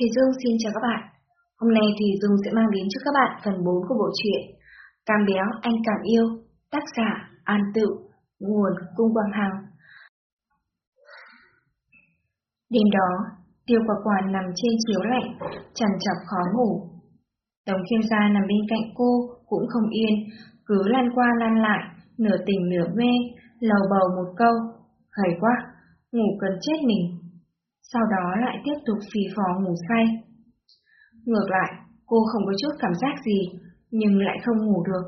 Thì Dương xin chào các bạn. Hôm nay thì Dương sẽ mang đến cho các bạn phần 4 của bộ truyện Cam béo anh càng yêu, tác giả An Tự, nguồn Cung Quang Hằng. Đêm đó, Tiêu Quả Quả nằm trên chiếu lạnh, trằn trọc khó ngủ. Tống Khiêm Gia nằm bên cạnh cô cũng không yên, cứ lăn qua lăn lại, nửa tỉnh nửa mê, lầu bầu một câu, khởi quá, ngủ cần chết mình. Sau đó lại tiếp tục phì phò ngủ say. Ngược lại, cô không có chút cảm giác gì, nhưng lại không ngủ được.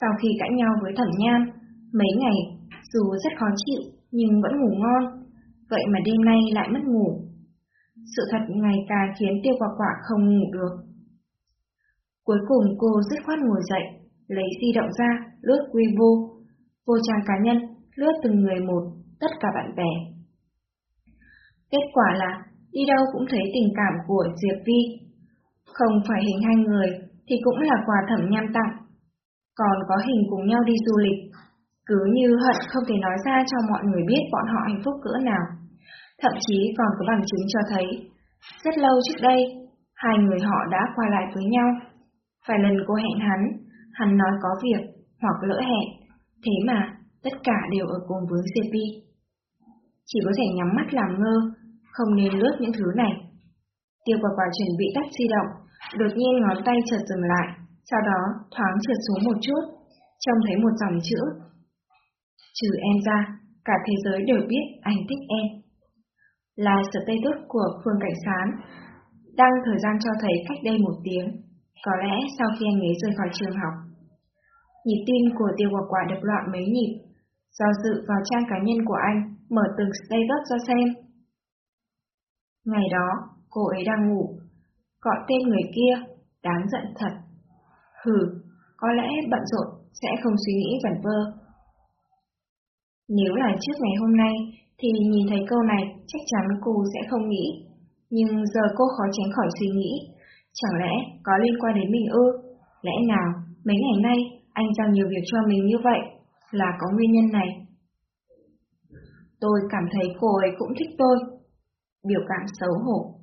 Sau khi cãi nhau với thẩm nham, mấy ngày, dù rất khó chịu, nhưng vẫn ngủ ngon, vậy mà đêm nay lại mất ngủ. Sự thật ngày càng khiến tiêu quả quả không ngủ được. Cuối cùng cô dứt khoát ngồi dậy, lấy di động ra, lướt Weibo, vô trang cá nhân, lướt từng người một, tất cả bạn bè. Kết quả là, đi đâu cũng thấy tình cảm của Diệp Vi. Không phải hình hai người, thì cũng là quà thẩm nham tặng. Còn có hình cùng nhau đi du lịch, cứ như hận không thể nói ra cho mọi người biết bọn họ hạnh phúc cỡ nào. Thậm chí còn có bằng chứng cho thấy, rất lâu trước đây, hai người họ đã qua lại với nhau. Phải lần cô hẹn hắn, hắn nói có việc, hoặc lỡ hẹn, thế mà tất cả đều ở cùng với Diệp Vi. Chỉ có thể nhắm mắt làm ngơ, không nên lướt những thứ này. Tiêu quả quả chuẩn bị tắt di động, đột nhiên ngón tay chợt dừng lại, sau đó thoáng trượt xuống một chút, trông thấy một dòng chữ. Trừ em ra, cả thế giới đều biết anh thích em. Là status của Phương Cảnh Sán, đăng thời gian cho thấy cách đây một tiếng, có lẽ sau khi anh ấy rời khỏi trường học. Nhịp tim của tiêu quả quả đập loạn mấy nhịp, do dự vào trang cá nhân của anh, mở từng status ra xem. Ngày đó, cô ấy đang ngủ, gọi tên người kia, đáng giận thật. Hừ, có lẽ bận rộn sẽ không suy nghĩ vẩn vơ. Nếu là trước ngày hôm nay, thì nhìn thấy câu này chắc chắn cô sẽ không nghĩ. Nhưng giờ cô khó tránh khỏi suy nghĩ, chẳng lẽ có liên quan đến mình ư? Lẽ nào mấy ngày nay anh giao nhiều việc cho mình như vậy là có nguyên nhân này? Tôi cảm thấy cô ấy cũng thích tôi. Biểu cảm xấu hổ.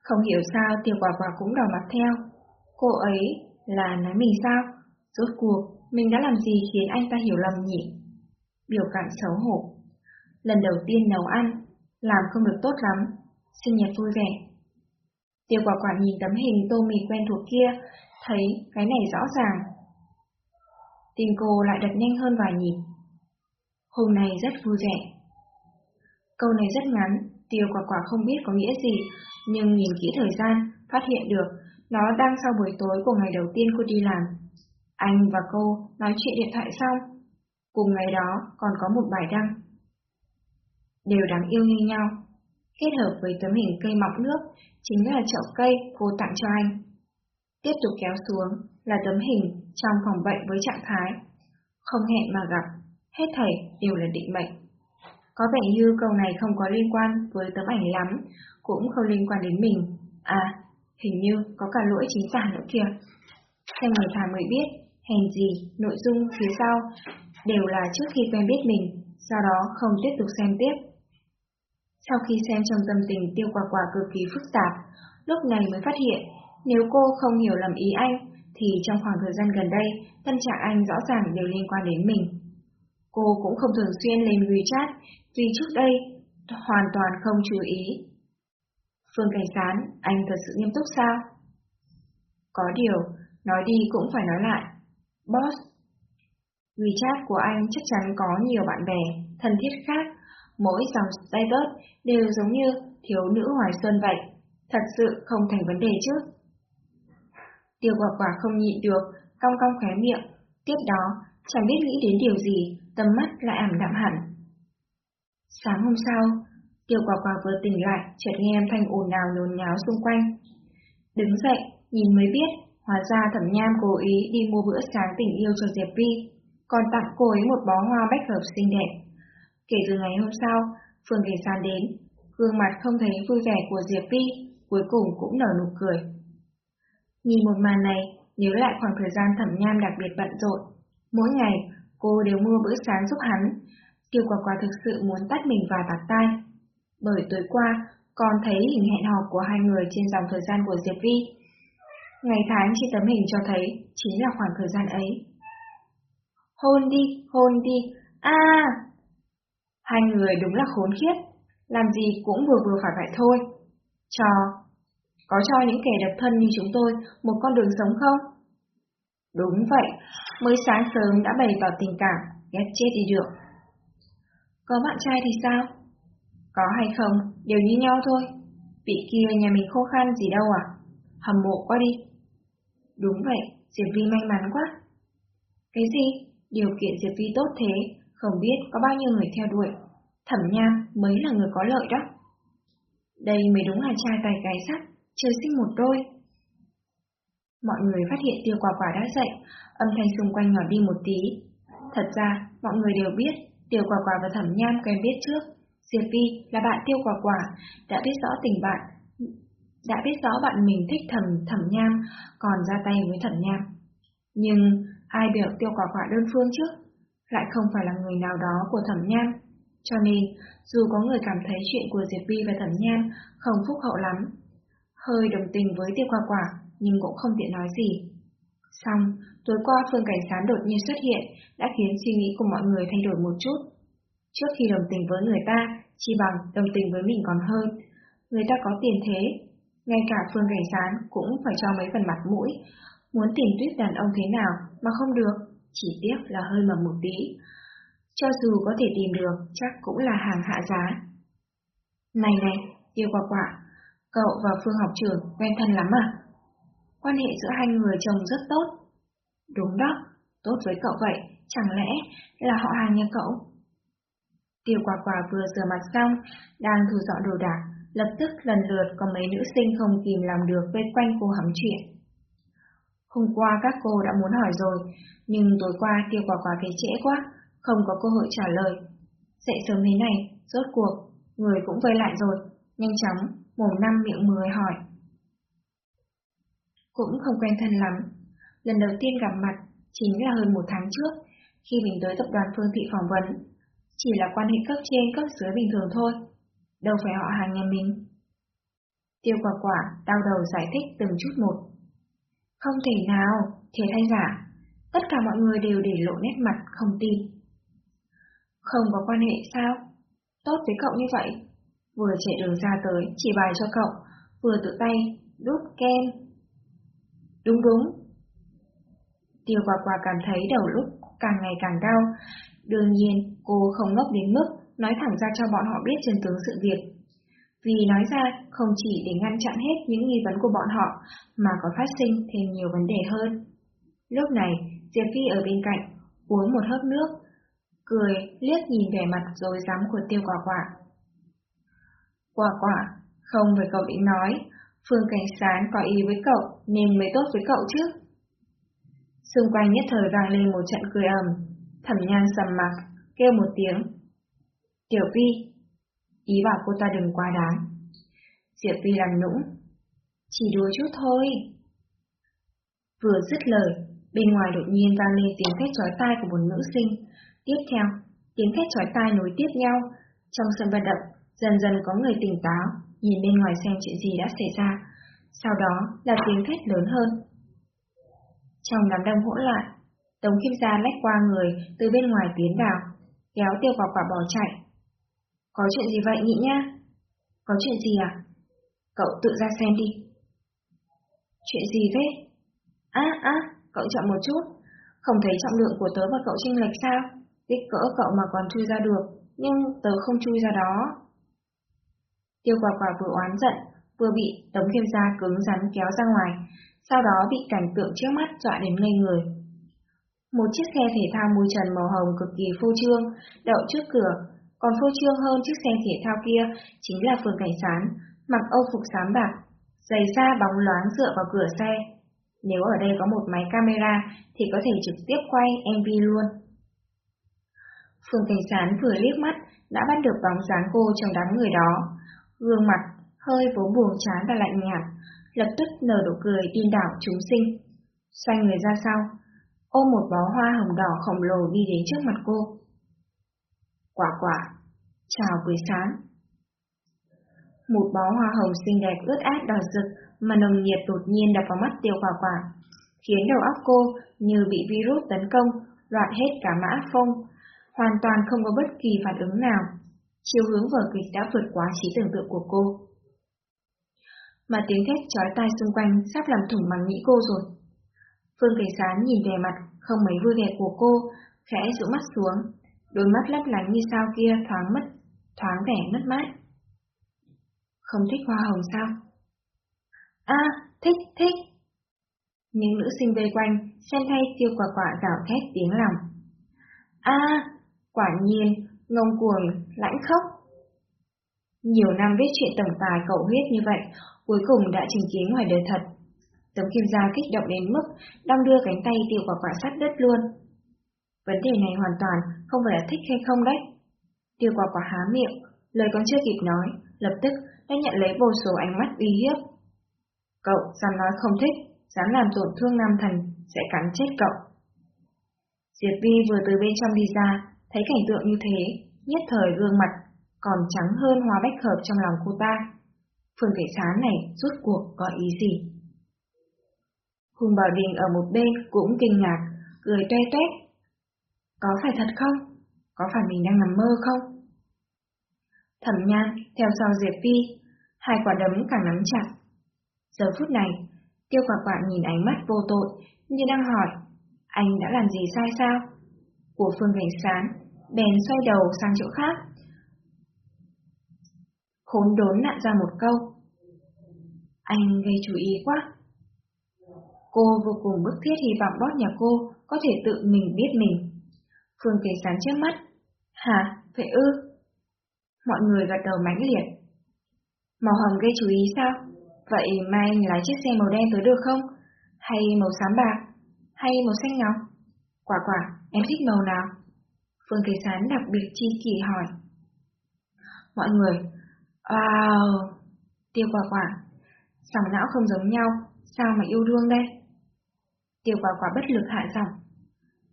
Không hiểu sao tiểu quả quả cũng đỏ mặt theo. Cô ấy là nói mình sao? Rốt cuộc, mình đã làm gì khiến anh ta hiểu lầm nhỉ? Biểu cảm xấu hổ. Lần đầu tiên nấu ăn, làm không được tốt lắm, sinh nhật vui vẻ. Tiêu quả quả nhìn tấm hình tô mì quen thuộc kia, thấy cái này rõ ràng. Tim cô lại đập nhanh hơn vài nhịp. Hôm nay rất vui vẻ. Câu này rất ngắn, tiêu quả quả không biết có nghĩa gì, nhưng nhìn kỹ thời gian, phát hiện được nó đang sau buổi tối của ngày đầu tiên cô đi làm. Anh và cô nói chuyện điện thoại xong, cùng ngày đó còn có một bài đăng. Đều đáng yêu như nhau, kết hợp với tấm hình cây mọc nước, chính là chậu cây cô tặng cho anh. Tiếp tục kéo xuống là tấm hình trong phòng bệnh với trạng thái. Không hẹn mà gặp, hết thảy đều là định mệnh. Có vẻ như câu này không có liên quan với tấm ảnh lắm, cũng không liên quan đến mình. À, hình như có cả lỗi chính tả nữa kìa. Xem người thà mới biết, hèn gì, nội dung phía sau đều là trước khi quen biết mình, sau đó không tiếp tục xem tiếp. Sau khi xem trong tâm tình tiêu quả quả cực kỳ phức tạp, lúc này mới phát hiện, nếu cô không hiểu lầm ý anh, thì trong khoảng thời gian gần đây, tâm trạng anh rõ ràng đều liên quan đến mình. Cô cũng không thường xuyên lên WeChat, vì trước đây hoàn toàn không chú ý. Phương Cảnh Sán, anh thật sự nghiêm túc sao? Có điều, nói đi cũng phải nói lại. Boss, WeChat của anh chắc chắn có nhiều bạn bè, thân thiết khác, mỗi dòng status đều giống như thiếu nữ hoài xuân vậy, thật sự không thành vấn đề chứ. Tiêu quả quả không nhịn được, cong cong khóe miệng, tiếp đó, chẳng biết nghĩ đến điều gì, tầm mắt lại ảm đạm hẳn. Sáng hôm sau, Tiêu quả quả vừa tỉnh lại, chợt nghe âm thanh ồn ào nhốn nháo xung quanh. Đứng dậy, nhìn mới biết, hóa ra thẩm nham cố ý đi mua bữa sáng tình yêu cho Diệp Vi, còn tặng cô ấy một bó hoa bách hợp xinh đẹp. Kể từ ngày hôm sau, Phương Kỳ San đến, gương mặt không thấy vui vẻ của Diệp Vi, cuối cùng cũng nở nụ cười. Nhìn một màn này, nhớ lại khoảng thời gian thẩm nham đặc biệt bận rộn. Mỗi ngày, cô đều mua bữa sáng giúp hắn. Tiêu quả quả thực sự muốn tắt mình vài bạt tay. Bởi tối qua, còn thấy hình hẹn hò của hai người trên dòng thời gian của Diệp Vi. Ngày tháng trên tấm hình cho thấy chính là khoảng thời gian ấy. Hôn đi, hôn đi, a Hai người đúng là khốn khiếp, làm gì cũng vừa vừa phải vậy thôi. Cho, có cho những kẻ độc thân như chúng tôi một con đường sống không? Đúng vậy, mới sáng sớm đã bày tỏ tình cảm, ghét chết đi được. Có bạn trai thì sao? Có hay không, đều như nhau thôi. Vị kia nhà mình khô khan gì đâu à? Hầm mộ qua đi. Đúng vậy, Diệp Vi may mắn quá. Cái gì? Điều kiện Diệp Vi tốt thế, không biết có bao nhiêu người theo đuổi. Thẩm Nham mới là người có lợi đó. Đây mới đúng là trai tài cái sắt, trời sinh một đôi. Mọi người phát hiện tiêu quả quả đã dậy, âm thanh xung quanh nhỏ đi một tí. Thật ra, mọi người đều biết, tiêu quả quả và thẩm nham quen biết trước. Diệp Vi là bạn tiêu quả quả, đã biết rõ tình bạn, đã biết rõ bạn mình thích thẩm thẩm nham, còn ra tay với thẩm nham. Nhưng ai biểu tiêu quả quả đơn phương trước? Lại không phải là người nào đó của thẩm nham. Cho nên, dù có người cảm thấy chuyện của Diệp Vi và thẩm nham không phúc hậu lắm, hơi đồng tình với tiêu quả quả, nhưng cũng không tiện nói gì. Xong, tối qua Phương Cảnh Sán đột nhiên xuất hiện, đã khiến suy nghĩ của mọi người thay đổi một chút. Trước khi đồng tình với người ta, chỉ bằng đồng tình với mình còn hơn. Người ta có tiền thế, ngay cả Phương Cảnh Sán cũng phải cho mấy phần mặt mũi. Muốn tìm tuyết đàn ông thế nào mà không được, chỉ tiếc là hơi mầm một tí. Cho dù có thể tìm được, chắc cũng là hàng hạ giá. Này này, tiêu quả quả, cậu và Phương học trưởng quen thân lắm à? Quan hệ giữa hai người chồng rất tốt. Đúng đó, tốt với cậu vậy, chẳng lẽ là họ hàng nhà cậu? Tiêu quả quả vừa rửa mặt xong, đang thu dọn đồ đạc, lập tức lần lượt có mấy nữ sinh không kìm làm được vây quanh cô hắm chuyện. Hôm qua các cô đã muốn hỏi rồi, nhưng tối qua tiêu quả quả về trễ quá, không có cơ hội trả lời. Dậy sớm thế này, rốt cuộc, người cũng vây lại rồi, nhanh chóng, mồm năm miệng mười hỏi. Cũng không quen thân lắm, lần đầu tiên gặp mặt chính là hơn một tháng trước, khi mình tới tập đoàn Phương Thị phỏng vấn. Chỉ là quan hệ cấp trên cấp dưới bình thường thôi, đâu phải họ hàng nhà mình. Tiêu quả quả đau đầu giải thích từng chút một. Không thể nào, thế hay giả, tất cả mọi người đều để lộ nét mặt không tin. Không có quan hệ sao? Tốt với cậu như vậy. Vừa chạy đường ra tới, chỉ bài cho cậu, vừa tự tay, đút kem. Đúng đúng. Tiêu quả quả cảm thấy đầu lúc càng ngày càng đau. Đương nhiên, cô không ngốc đến mức nói thẳng ra cho bọn họ biết chân tướng sự việc. Vì nói ra không chỉ để ngăn chặn hết những nghi vấn của bọn họ, mà có phát sinh thêm nhiều vấn đề hơn. Lúc này, Diệp Phi ở bên cạnh, uống một hớp nước, cười liếc nhìn vẻ mặt rồi dám của tiêu quả quả. Quả quả, không phải cậu định nói, Phương Cảnh Sán có ý với cậu nên mới tốt với cậu chứ. Xung quanh nhất thời vang lên một trận cười ầm, thẩm nhan sầm mặt, kêu một tiếng. Tiểu Vi, ý bảo cô ta đừng quá đáng. Diệp Vi làm nũng, chỉ đùa chút thôi. Vừa dứt lời, bên ngoài đột nhiên vang lên tiếng thét chói tai của một nữ sinh. Tiếp theo, tiếng thét chói tai nối tiếp nhau. Trong sân vận động, dần dần có người tỉnh táo, nhìn bên ngoài xem chuyện gì đã xảy ra. Sau đó là tiếng thét lớn hơn. Trong đám đông hỗn loạn, Tống Kim Gia lách qua người từ bên ngoài tiến vào, kéo tiêu quả quả bỏ chạy. Có chuyện gì vậy nhị nha? Có chuyện gì à? Cậu tự ra xem đi. Chuyện gì thế? Á, á, cậu chậm một chút. Không thấy trọng lượng của tớ và cậu chênh lệch sao? Kích cỡ cậu mà còn chui ra được, nhưng tớ không chui ra đó. Tiêu quả quả vừa oán giận, vừa bị Tống Kim Gia cứng rắn kéo ra ngoài, sau đó bị cảnh tượng trước mắt dọa đến ngây người. Một chiếc xe thể thao mùi trần màu hồng cực kỳ phô trương, đậu trước cửa, còn phô trương hơn chiếc xe thể thao kia chính là phường cảnh sán, mặc âu phục xám bạc, giày da bóng loáng dựa vào cửa xe. Nếu ở đây có một máy camera thì có thể trực tiếp quay MV luôn. Phương Cảnh Sán vừa liếc mắt đã bắt được bóng dáng cô trong đám người đó. Gương mặt hơi vốn buồn chán và lạnh nhạt, lập tức nở nụ cười điên đảo chúng sinh. Xoay người ra sau, ôm một bó hoa hồng đỏ khổng lồ đi đến trước mặt cô. Quả quả, chào buổi sáng. Một bó hoa hồng xinh đẹp ướt át đỏ rực mà nồng nhiệt đột nhiên đập vào mắt tiêu quả quả, khiến đầu óc cô như bị virus tấn công, loạn hết cả mã phông, hoàn toàn không có bất kỳ phản ứng nào. Chiều hướng vở kịch đã vượt quá trí tưởng tượng của cô. Mà tiếng thét chói tai xung quanh sắp làm thủng màng nhĩ cô rồi. Phương Kỳ Sán nhìn vẻ mặt không mấy vui vẻ của cô, khẽ rũ mắt xuống, đôi mắt lấp lánh như sao kia thoáng mất, thoáng vẻ mất mát. Không thích hoa hồng sao? À, thích, thích. Những nữ sinh vây quanh, xem thay tiêu quả quả gào thét tiếng lòng. À, quả nhiên, ngông cuồng, lãnh khốc. Nhiều năm viết chuyện tổng tài cậu huyết như vậy, cuối cùng đã chứng kiến ngoài đời thật. tống kim gia kích động đến mức đong đưa cánh tay tiêu quả quả sắt đất luôn. Vấn đề này hoàn toàn không phải là thích hay không đấy. Tiêu quả quả há miệng, lời còn chưa kịp nói, lập tức đã nhận lấy vô số ánh mắt uy hiếp. Cậu dám nói không thích, dám làm tổn thương nam thần, sẽ cắn chết cậu. Diệp Vi vừa từ bên trong đi ra, thấy cảnh tượng như thế, nhất thời gương mặt, còn trắng hơn hoa bách hợp trong lòng cô ta. Phương Cảnh Sán này rút cuộc có ý gì? Hùng Bảo Đình ở một bên cũng kinh ngạc, cười toe toét. Có phải thật không? Có phải mình đang nằm mơ không? Thẩm nhan theo sau Diệp Vi, hai quả đấm càng nắm chặt. Giờ phút này, tiêu quả quả nhìn ánh mắt vô tội, như đang hỏi, anh đã làm gì sai sao? Của Phương Cảnh Sán, bèn xoay đầu sang chỗ khác. Khốn đốn nặn ra một câu. Anh gây chú ý quá. Cô vô cùng bức thiết hy vọng bót nhà cô có thể tự mình biết mình. Phương Cảnh Sán trước mắt. Hả? Vậy ư? Mọi người gật đầu mãnh liệt. Màu hồng gây chú ý sao? Vậy mai anh lái chiếc xe màu đen tới được không? Hay màu xám bạc? Hay màu xanh ngọc? Quả quả, em thích màu nào? Phương Thế Sán đặc biệt chi kỳ hỏi. Mọi người, wow, tiêu quả quả, sòng não không giống nhau, sao mà yêu đương đây? Tiêu quả quả bất lực hạ giọng.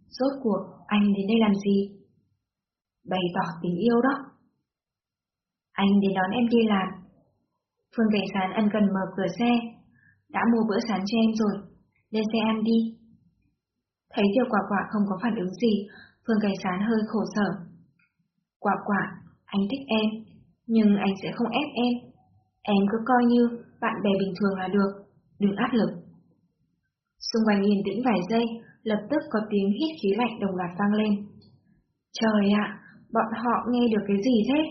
Rốt cuộc, anh đến đây làm gì? Bày tỏ tình yêu đó. Anh đến đón em đi làm. Phương Cảnh Sán ân cần mở cửa xe. Đã mua bữa sáng cho em rồi. Lên xe ăn đi. Thấy tiêu quả quả không có phản ứng gì, Phương Cảnh Sán hơi khổ sở. Quả quả, anh thích em, nhưng anh sẽ không ép em. Em cứ coi như bạn bè bình thường là được, đừng áp lực. Xung quanh yên tĩnh vài giây, lập tức có tiếng hít khí lạnh đồng loạt vang lên. Trời ạ, bọn họ nghe được cái gì thế?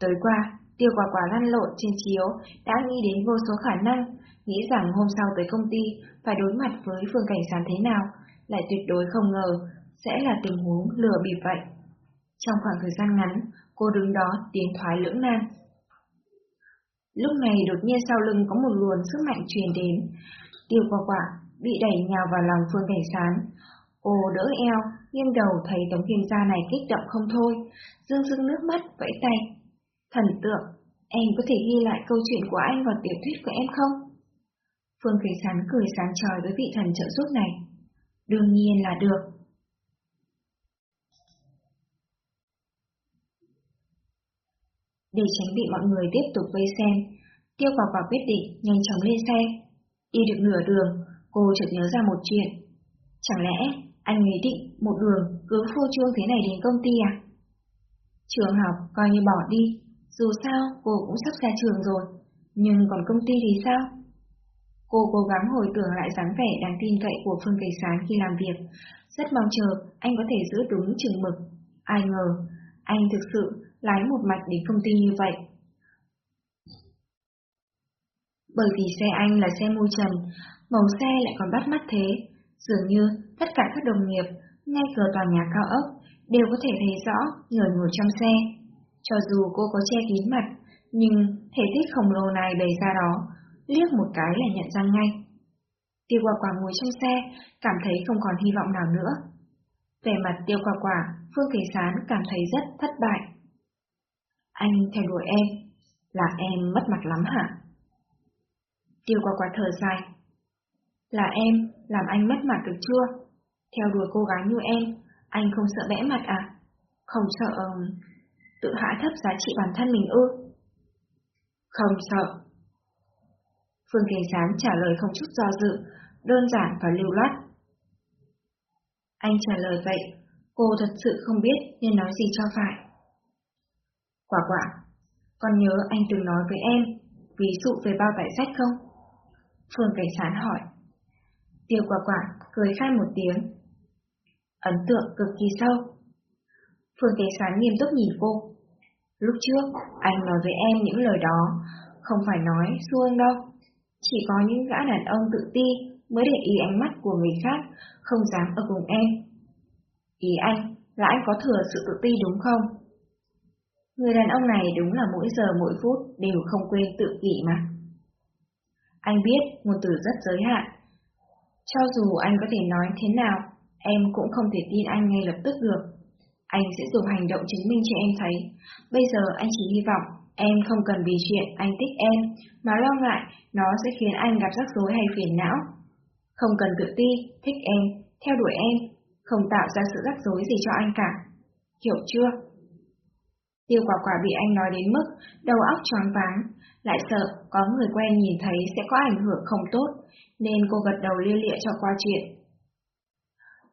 Tới qua, tiêu quả quả lăn lộn trên chiếu, đã nghĩ đến vô số khả năng, nghĩ rằng hôm sau tới công ty phải đối mặt với phương cảnh sán thế nào, lại tuyệt đối không ngờ sẽ là tình huống lừa bịp vậy. Trong khoảng thời gian ngắn, cô đứng đó tiến thoái lưỡng nan. Lúc này đột nhiên sau lưng có một luồng sức mạnh truyền đến, tiêu quả quả bị đẩy nhào vào lòng phương cảnh sán. Cô đỡ eo, nghiêng đầu thấy tấm kim gia này kích động không thôi, dương dương nước mắt, vẫy tay, Thần tượng, em có thể ghi lại câu chuyện của anh vào tiểu thuyết của em không? Phương Kỳ Sán cười sáng tròi với vị thần trợ giúp này. Đương nhiên là được. Để tránh bị mọi người tiếp tục vây xem, Tiêu Quả Quả quyết định nhanh chóng lên xe. Đi được nửa đường, cô chợt nhớ ra một chuyện. Chẳng lẽ anh ấy định một đường cứ phô trương thế này đến công ty à? Trường học coi như bỏ đi, dù sao, cô cũng sắp ra trường rồi, nhưng còn công ty thì sao? Cô cố gắng hồi tưởng lại dáng vẻ đáng tin cậy của Phương Cảnh Sán khi làm việc, rất mong chờ anh có thể giữ đúng chừng mực. Ai ngờ, anh thực sự lái một mạch đến công ty như vậy. Bởi vì xe anh là xe môi trần, màu xe lại còn bắt mắt thế, dường như tất cả các đồng nghiệp, ngay cửa tòa nhà cao ốc, đều có thể thấy rõ người ngồi trong xe. Cho dù cô có che kín mặt, nhưng thể tích khổng lồ này bày ra đó, liếc một cái là nhận ra ngay. Tiêu quả quả ngồi trong xe, cảm thấy không còn hy vọng nào nữa. Về mặt tiêu quả quả, Phương Kỳ Sán cảm thấy rất thất bại. Anh theo đuổi em, là em mất mặt lắm hả? Tiêu qua quả thở dài. Là em, làm anh mất mặt được chưa? Theo đuổi cô gái như em, anh không sợ bẽ mặt à? Không sợ tự hạ thấp giá trị bản thân mình ư? Không sợ. Phương Cảnh Sán trả lời không chút do dự, đơn giản và lưu loát. Anh trả lời vậy, cô thật sự không biết nên nói gì cho phải. Quả quả, con nhớ anh từng nói với em, ví dụ về bao tải sách không? Phương Cảnh Sán hỏi. Tiêu quả quả cười khai một tiếng. Ấn tượng cực kỳ sâu. Phương Cảnh Sán nghiêm túc nhìn cô. Lúc trước, anh nói với em những lời đó, không phải nói xuông đâu. Chỉ có những gã đàn ông tự ti mới để ý ánh mắt của người khác, không dám ở cùng em. Ý anh là anh có thừa sự tự ti đúng không? Người đàn ông này đúng là mỗi giờ mỗi phút đều không quên tự kỷ mà. Anh biết ngôn từ rất giới hạn. Cho dù anh có thể nói thế nào, em cũng không thể tin anh ngay lập tức được. Anh sẽ dùng hành động chứng minh cho em thấy. Bây giờ anh chỉ hy vọng em không cần vì chuyện anh thích em, mà lo ngại nó sẽ khiến anh gặp rắc rối hay phiền não. Không cần tự ti, thích em, theo đuổi em, không tạo ra sự rắc rối gì cho anh cả. Hiểu chưa? Tiêu quả quả bị anh nói đến mức đầu óc choáng váng, lại sợ có người quen nhìn thấy sẽ có ảnh hưởng không tốt, nên cô gật đầu lia lịa cho qua chuyện.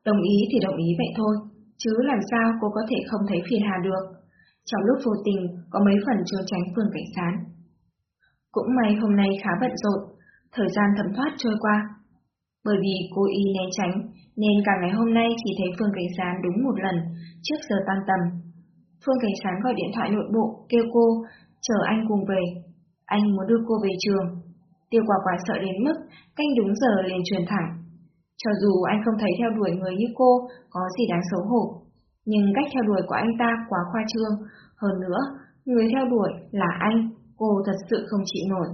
Đồng ý thì đồng ý vậy thôi, chứ làm sao cô có thể không thấy phiền hà được. Trong lúc vô tình có mấy phần trốn tránh phường cảnh sán. Cũng may hôm nay khá bận rộn, thời gian thấm thoát trôi qua. Bởi vì cô y né tránh, nên cả ngày hôm nay chỉ thấy Phương Cảnh Sán đúng một lần, trước giờ tan tầm. Phương Cảnh Sán gọi điện thoại nội bộ, kêu cô, chờ anh cùng về. Anh muốn đưa cô về trường. Tiêu quả quả sợ đến mức, canh đúng giờ liền truyền thẳng. Cho dù anh không thấy theo đuổi người như cô có gì đáng xấu hổ, nhưng cách theo đuổi của anh ta quá khoa trương. Hơn nữa, người theo đuổi là anh, cô thật sự không chịu nổi.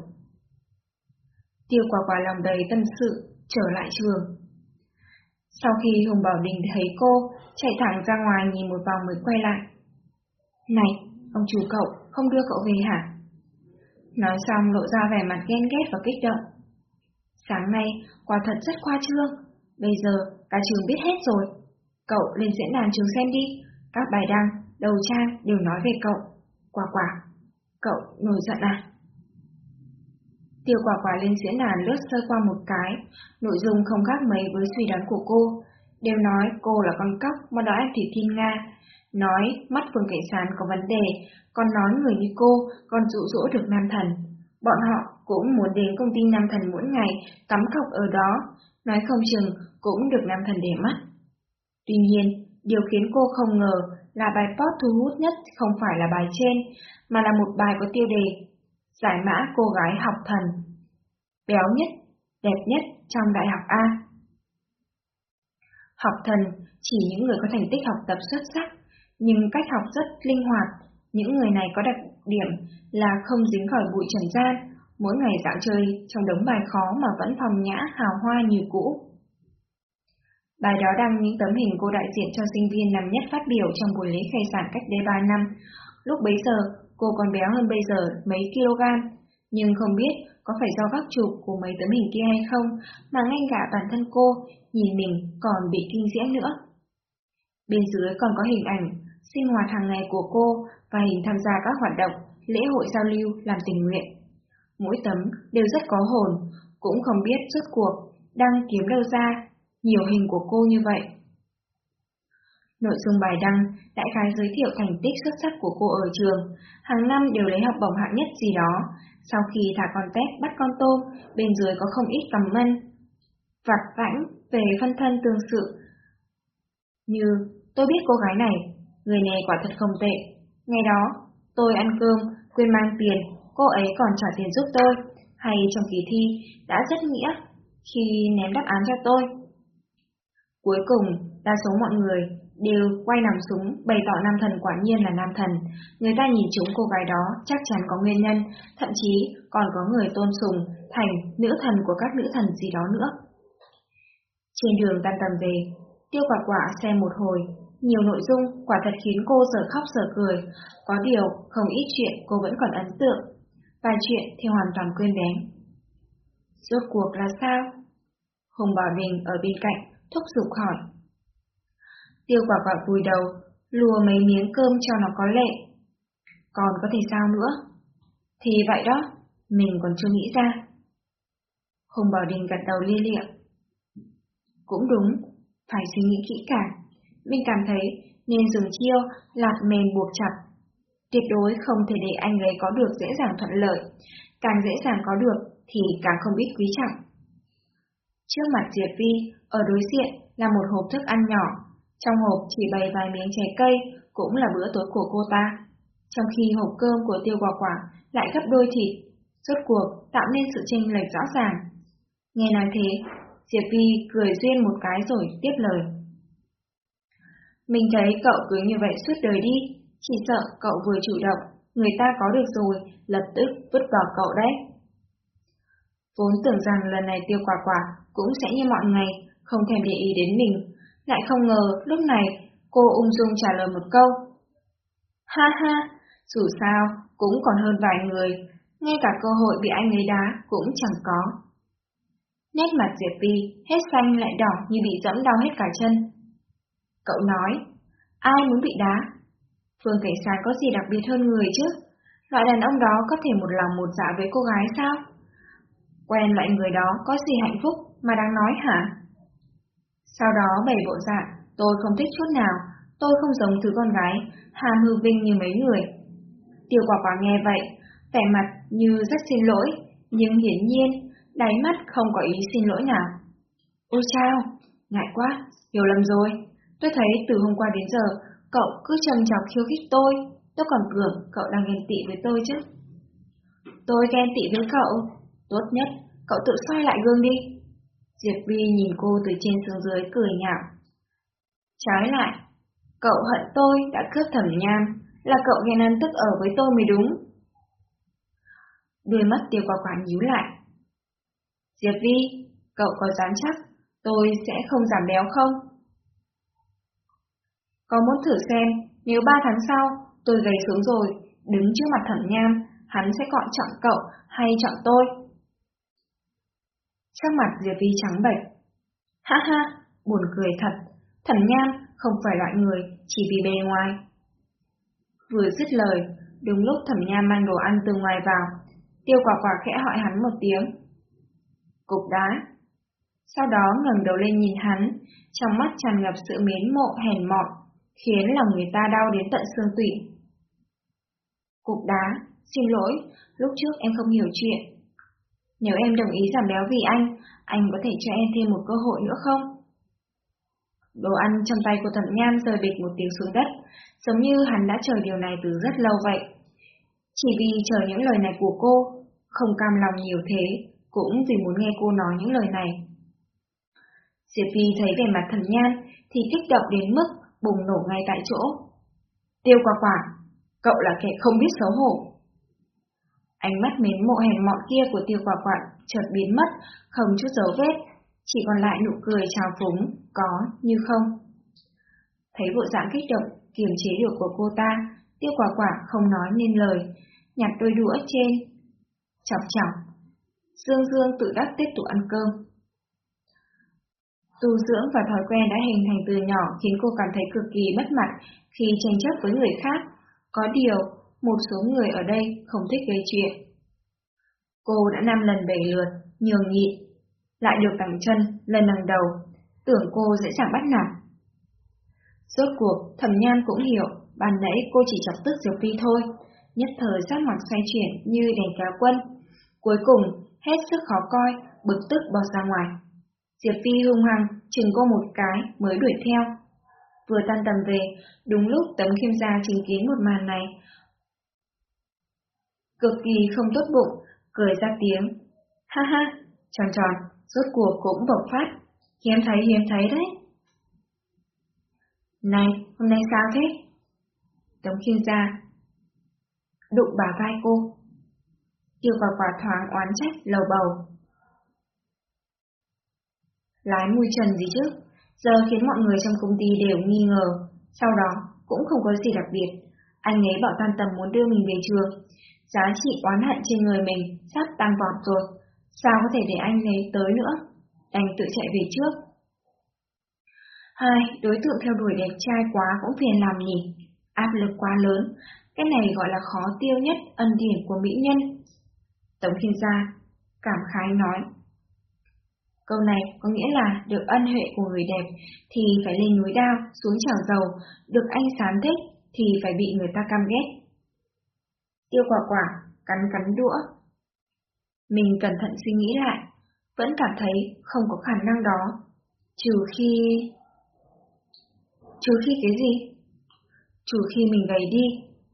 Tiêu quả quả lòng đầy tâm sự, trở lại trường. Sau khi Hùng Bảo Đình thấy cô, chạy thẳng ra ngoài nhìn một vòng mới quay lại. Này, ông chủ cậu, không đưa cậu về hả? Nói xong lộ ra vẻ mặt ghen ghét và kích động. Sáng nay, quả thật rất khoa trương. Bây giờ, cả trường biết hết rồi. Cậu lên diễn đàn trường xem đi. Các bài đăng, đầu trang đều nói về cậu. Quả quả, cậu nổi giận à? Tiêu quả quả lên diễn đàn lướt sơ qua một cái, nội dung không khác mấy với suy đoán của cô. Đều nói cô là con cóc mà đó em Thủy Kim Nga. Nói mắt Phương Cảnh Sán có vấn đề, còn nói người như cô còn dụ dỗ được nam thần. Bọn họ cũng muốn đến công ty nam thần mỗi ngày, cắm cọc ở đó, nói không chừng cũng được nam thần để mắt. Tuy nhiên, điều khiến cô không ngờ là bài post thu hút nhất không phải là bài trên, mà là một bài có tiêu đề Giải mã cô gái học thần Béo nhất, đẹp nhất trong đại học A Học thần chỉ những người có thành tích học tập xuất sắc, nhưng cách học rất linh hoạt. Những người này có đặc điểm là không dính khỏi bụi trần gian, mỗi ngày dạo chơi trong đống bài khó mà vẫn phòng nhã hào hoa như cũ. Bài đó đăng những tấm hình cô đại diện cho sinh viên năm nhất phát biểu trong buổi lễ khai giảng cách đây 3 năm. Lúc bấy giờ, cô còn béo hơn bây giờ mấy kg, nhưng không biết có phải do góc chụp của mấy tấm hình kia hay không mà ngay cả bản thân cô nhìn mình còn bị kinh diễm nữa. Bên dưới còn có hình ảnh, sinh hoạt hàng ngày của cô và hình tham gia các hoạt động, lễ hội giao lưu, làm tình nguyện. Mỗi tấm đều rất có hồn, cũng không biết rốt cuộc đang kiếm đâu ra nhiều hình của cô như vậy. Nội dung bài đăng đại khái giới thiệu thành tích xuất sắc của cô ở trường, hàng năm đều lấy học bổng hạng nhất gì đó, sau khi thả con tép bắt con tôm, bên dưới có không ít cầm mân, vặt vãnh về phân thân tương sự. Như, tôi biết cô gái này, người này quả thật không tệ. Ngày đó, tôi ăn cơm, quên mang tiền, cô ấy còn trả tiền giúp tôi, hay trong kỳ thi đã rất nghĩa khi ném đáp án cho tôi. Cuối cùng, đa số mọi người đều quay nằm súng bày tỏ nam thần quả nhiên là nam thần. Người ta nhìn chúng cô gái đó chắc chắn có nguyên nhân, thậm chí còn có người tôn sùng thành nữ thần của các nữ thần gì đó nữa. Trên đường tan tầm về, tiêu quả quả xem một hồi, nhiều nội dung quả thật khiến cô giờ khóc giờ cười, có điều không ít chuyện cô vẫn còn ấn tượng, vài chuyện thì hoàn toàn quên bén. Rốt cuộc là sao? Hùng Bảo Đình ở bên cạnh, thúc giục hỏi. Tiêu quả quả vùi đầu, lùa mấy miếng cơm cho nó có lệ. Còn có thể sao nữa? Thì vậy đó. Mình còn chưa nghĩ ra. Hùng Bảo Đình gật đầu lia lịa. Cũng đúng, phải suy nghĩ kỹ càng. Mình cảm thấy nên dùng chiêu lạt mềm buộc chặt. Tuyệt đối không thể để anh ấy có được dễ dàng thuận lợi. Càng dễ dàng có được thì càng không biết quý trọng. Trước mặt Diệp Vi, ở đối diện là một hộp thức ăn nhỏ. Trong hộp chỉ bày vài miếng trái cây, cũng là bữa tối của cô ta. Trong khi hộp cơm của tiêu quả quả lại gấp đôi thịt, rốt cuộc tạo nên sự chênh lệch rõ ràng. Nghe nói thế, Diệp Vi cười duyên một cái rồi tiếp lời. Mình thấy cậu cứ như vậy suốt đời đi, chỉ sợ cậu vừa chủ động, người ta có được rồi, lập tức vứt vào cậu đấy. Vốn tưởng rằng lần này tiêu quả quả cũng sẽ như mọi ngày, không thèm để ý đến mình, lại không ngờ lúc này cô ung dung trả lời một câu. Ha ha, dù sao cũng còn hơn vài người, ngay cả cơ hội bị anh ấy đá cũng chẳng có. Nét mặt Diệp Vi hết xanh lại đỏ như bị dẫm đau hết cả chân. Cậu nói, ai muốn bị đá? Phương Cảnh Sán có gì đặc biệt hơn người chứ? Loại đàn ông đó có thể một lòng một dạ với cô gái sao? Quen loại người đó có gì hạnh phúc mà đang nói hả? Sau đó bày bộ dạng, tôi không thích chút nào, tôi không giống thứ con gái, hàm hư vinh như mấy người. Tiêu quả quả nghe vậy, vẻ mặt như rất xin lỗi, nhưng hiển nhiên, đáy mắt không có ý xin lỗi nào. Ôi chao, ngại quá, hiểu lầm rồi. Tôi thấy từ hôm qua đến giờ, cậu cứ trầm chọc khiêu khích tôi, tôi còn tưởng cậu đang ghen tị với tôi chứ. Tôi ghen tị với cậu, tốt nhất, cậu tự xoay lại gương đi. Diệp Vi nhìn cô từ trên xuống dưới cười nhạo. Trái lại, cậu hận tôi đã cướp thẩm nham, là cậu ghen ăn tức ở với tôi mới đúng. Đôi mắt tiêu quả quả nhíu lại. Diệp Vi, cậu có dám chắc tôi sẽ không giảm béo không? Có muốn thử xem, nếu ba tháng sau tôi gầy xuống rồi, đứng trước mặt thẩm nham, hắn sẽ chọn chọn cậu hay chọn tôi? Sắc mặt Diệp Vi trắng bệch. Ha ha, buồn cười thật, thẩm nham không phải loại người chỉ vì bề ngoài. Vừa dứt lời, đúng lúc thẩm nham mang đồ ăn từ ngoài vào, tiêu quả quả khẽ hỏi hắn một tiếng. Cục đá. Sau đó ngẩng đầu lên nhìn hắn, trong mắt tràn ngập sự mến mộ hèn mọn, khiến lòng người ta đau đến tận xương tủy. Cục đá, xin lỗi, lúc trước em không hiểu chuyện. Nếu em đồng ý giảm béo vì anh, anh có thể cho em thêm một cơ hội nữa không? Đồ ăn trong tay của thẩm nham rơi bịch một tiếng xuống đất, giống như hắn đã chờ điều này từ rất lâu vậy. Chỉ vì chờ những lời này của cô, không cam lòng nhiều thế, cũng vì muốn nghe cô nói những lời này. Diệp Vi thấy vẻ mặt thẩm nhan thì kích động đến mức bùng nổ ngay tại chỗ. Tiêu quả quả, cậu là kẻ không biết xấu hổ. Ánh mắt mến mộ hèn mọn kia của tiêu quả quả chợt biến mất, không chút dấu vết, chỉ còn lại nụ cười trào phúng, có như không. Thấy bộ dạng kích động, kiềm chế được của cô ta, tiêu quả quả không nói nên lời, nhặt đôi đũa trên, chọc chọc. Dương Dương tự đắc tiếp tục ăn cơm. Tu dưỡng và thói quen đã hình thành từ nhỏ khiến cô cảm thấy cực kỳ bất mặt khi tranh chấp với người khác. Có điều, một số người ở đây không thích gây chuyện. Cô đã năm lần bảy lượt, nhường nhịn, lại được cẳng chân lần lần đầu, tưởng cô dễ dàng bắt nạt. Rốt cuộc, thẩm nhan cũng hiểu, ban nãy cô chỉ chọc tức Diệp Phi thôi, nhất thời sát mặt xoay chuyển như đèn kéo quân. Cuối cùng, hết sức khó coi, bực tức bỏ ra ngoài. Diệp Phi hung hăng, chừng cô một cái mới đuổi theo. Vừa tan tầm về, đúng lúc tấm khiêm gia chứng kiến một màn này. Cực kỳ không tốt bụng, cười ra tiếng. Ha ha, tròn tròn, rốt cuộc cũng bộc phát. Hiếm thấy hiếm thấy đấy. Này, hôm nay sao thế? Tấm khiêm gia đụng bà vai cô. Tiêu quả quả thoáng oán trách, lầu bầu. Lái mùi trần gì chứ, giờ khiến mọi người trong công ty đều nghi ngờ, sau đó cũng không có gì đặc biệt. Anh ấy bảo tan tầm muốn đưa mình về trường, giá trị oán hận trên người mình sắp tăng vọt rồi, sao có thể để anh ấy tới nữa, anh tự chạy về trước. Hai, đối tượng theo đuổi đẹp trai quá cũng phiền làm nhỉ, áp lực quá lớn, cái này gọi là khó tiêu nhất ân điển của mỹ nhân. Tống Thiên Gia cảm khái nói. Câu này có nghĩa là được ân huệ của người đẹp thì phải lên núi đao, xuống chảo dầu, được anh sán thích thì phải bị người ta cam ghét. Tiêu quả quả, cắn cắn đũa. Mình cẩn thận suy nghĩ lại, vẫn cảm thấy không có khả năng đó. Trừ khi... Trừ khi cái gì? Trừ khi mình gầy đi,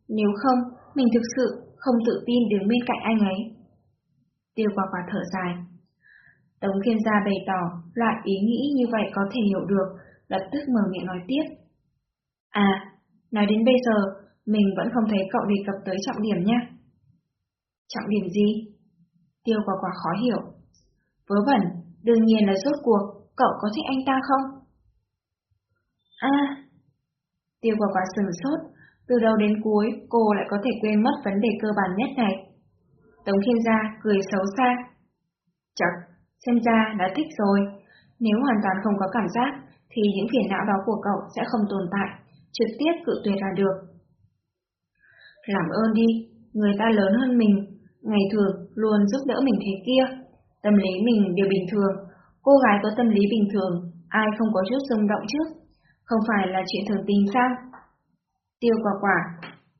nếu không, mình thực sự không tự tin đứng bên cạnh anh ấy. Tiêu quả quả thở dài. Tống Khiêm Gia bày tỏ loại ý nghĩ như vậy có thể hiểu được, lập tức mở miệng nói tiếp. À, nói đến bây giờ, mình vẫn không thấy cậu đề cập tới trọng điểm nhé. Trọng điểm gì? Tiêu quả quả khó hiểu. Vớ vẩn, đương nhiên là rốt cuộc, cậu có thích anh ta không? À, tiêu quả quả sừng sốt, từ đầu đến cuối cô lại có thể quên mất vấn đề cơ bản nhất này. Tống Thiên Gia cười xấu xa. Chắc, xem ra đã thích rồi. Nếu hoàn toàn không có cảm giác, thì những phiền não đó của cậu sẽ không tồn tại, trực tiếp cự tuyệt là được. Làm ơn đi, người ta lớn hơn mình, ngày thường luôn giúp đỡ mình thế kia. Tâm lý mình đều bình thường, cô gái có tâm lý bình thường, ai không có chút rung động trước, không phải là chuyện thường tình sao? Tiêu quả quả,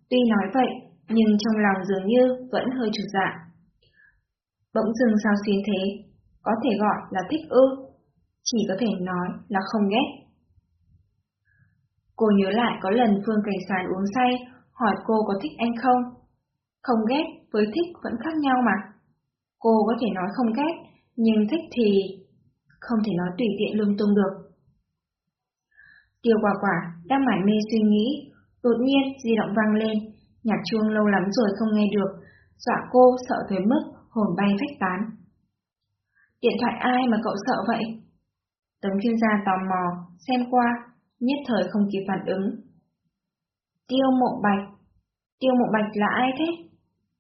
tuy nói vậy, nhưng trong lòng dường như vẫn hơi trục dạ. Bỗng dừng sao xuyên thế, có thể gọi là thích ư, chỉ có thể nói là không ghét. Cô nhớ lại có lần Phương Cảnh Sán uống say, hỏi cô có thích anh không? Không ghét với thích vẫn khác nhau mà. Cô có thể nói không ghét, nhưng thích thì không thể nói tùy tiện lung tung được. Tiêu quả quả đang mải mê suy nghĩ, đột nhiên di động vang lên, nhạc chuông lâu lắm rồi không nghe được, dọa cô sợ tới mức hồn bay phách tán. Điện thoại ai mà cậu sợ vậy? Tấm chuyên gia tò mò, xem qua, nhất thời không kịp phản ứng. Tiêu mộ bạch. Tiêu mộ bạch là ai thế?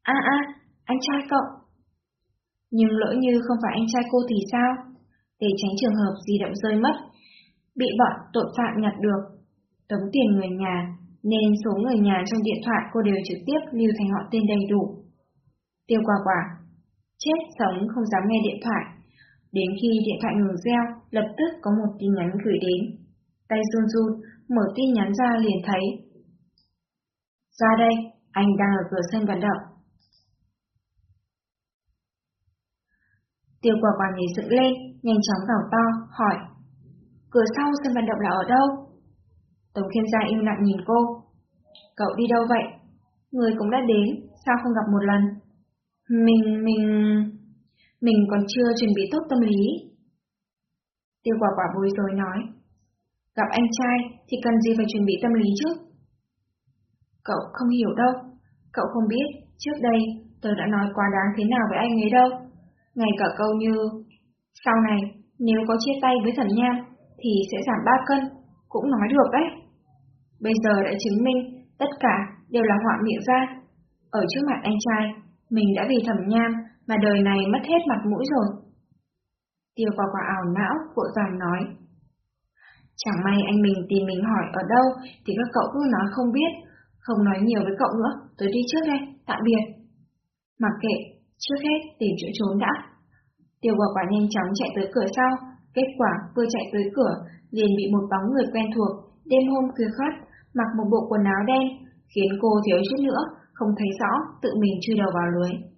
a a anh trai cậu. Nhưng lỡ như không phải anh trai cô thì sao? Để tránh trường hợp di động rơi mất, bị bọn tội phạm nhặt được, tống tiền người nhà, nên số người nhà trong điện thoại cô đều trực tiếp lưu thành họ tên đầy đủ. Tiêu quả quả, chết sống không dám nghe điện thoại. Đến khi điện thoại ngừng reo, lập tức có một tin nhắn gửi đến. Tay run run, mở tin nhắn ra liền thấy. Ra đây, anh đang ở cửa sân vận động. Tiêu quả quả nhảy dựng lên, nhanh chóng gào to, hỏi. Cửa sau sân vận động là ở đâu? Tống Khiêm Gia im lặng nhìn cô. Cậu đi đâu vậy? Người cũng đã đến, sao không gặp một lần? Mình, mình... Mình còn chưa chuẩn bị tốt tâm lý. Tiêu quả quả bối rối nói. Gặp anh trai thì cần gì phải chuẩn bị tâm lý chứ? Cậu không hiểu đâu. Cậu không biết, trước đây tôi đã nói quá đáng thế nào với anh ấy đâu. Ngay cả câu như, sau này, nếu có chia tay với thần nham, thì sẽ giảm 3 cân, cũng nói được đấy. Bây giờ đã chứng minh tất cả đều là họa miệng ra. Ở trước mặt anh trai, mình đã vì thẩm nham mà đời này mất hết mặt mũi rồi. Tiêu quả quả ảo não, vội vàng nói. Chẳng may anh mình tìm mình hỏi ở đâu thì các cậu cứ nói không biết, không nói nhiều với cậu nữa, tôi đi trước đây, tạm biệt. Mặc kệ, trước hết tìm chỗ trốn đã. Tiêu quả quả nhanh chóng chạy tới cửa sau, kết quả vừa chạy tới cửa, liền bị một bóng người quen thuộc, đêm hôm khuya khoát, mặc một bộ quần áo đen, khiến cô thiếu chút nữa, không thấy rõ, tự mình chui đầu vào lưới.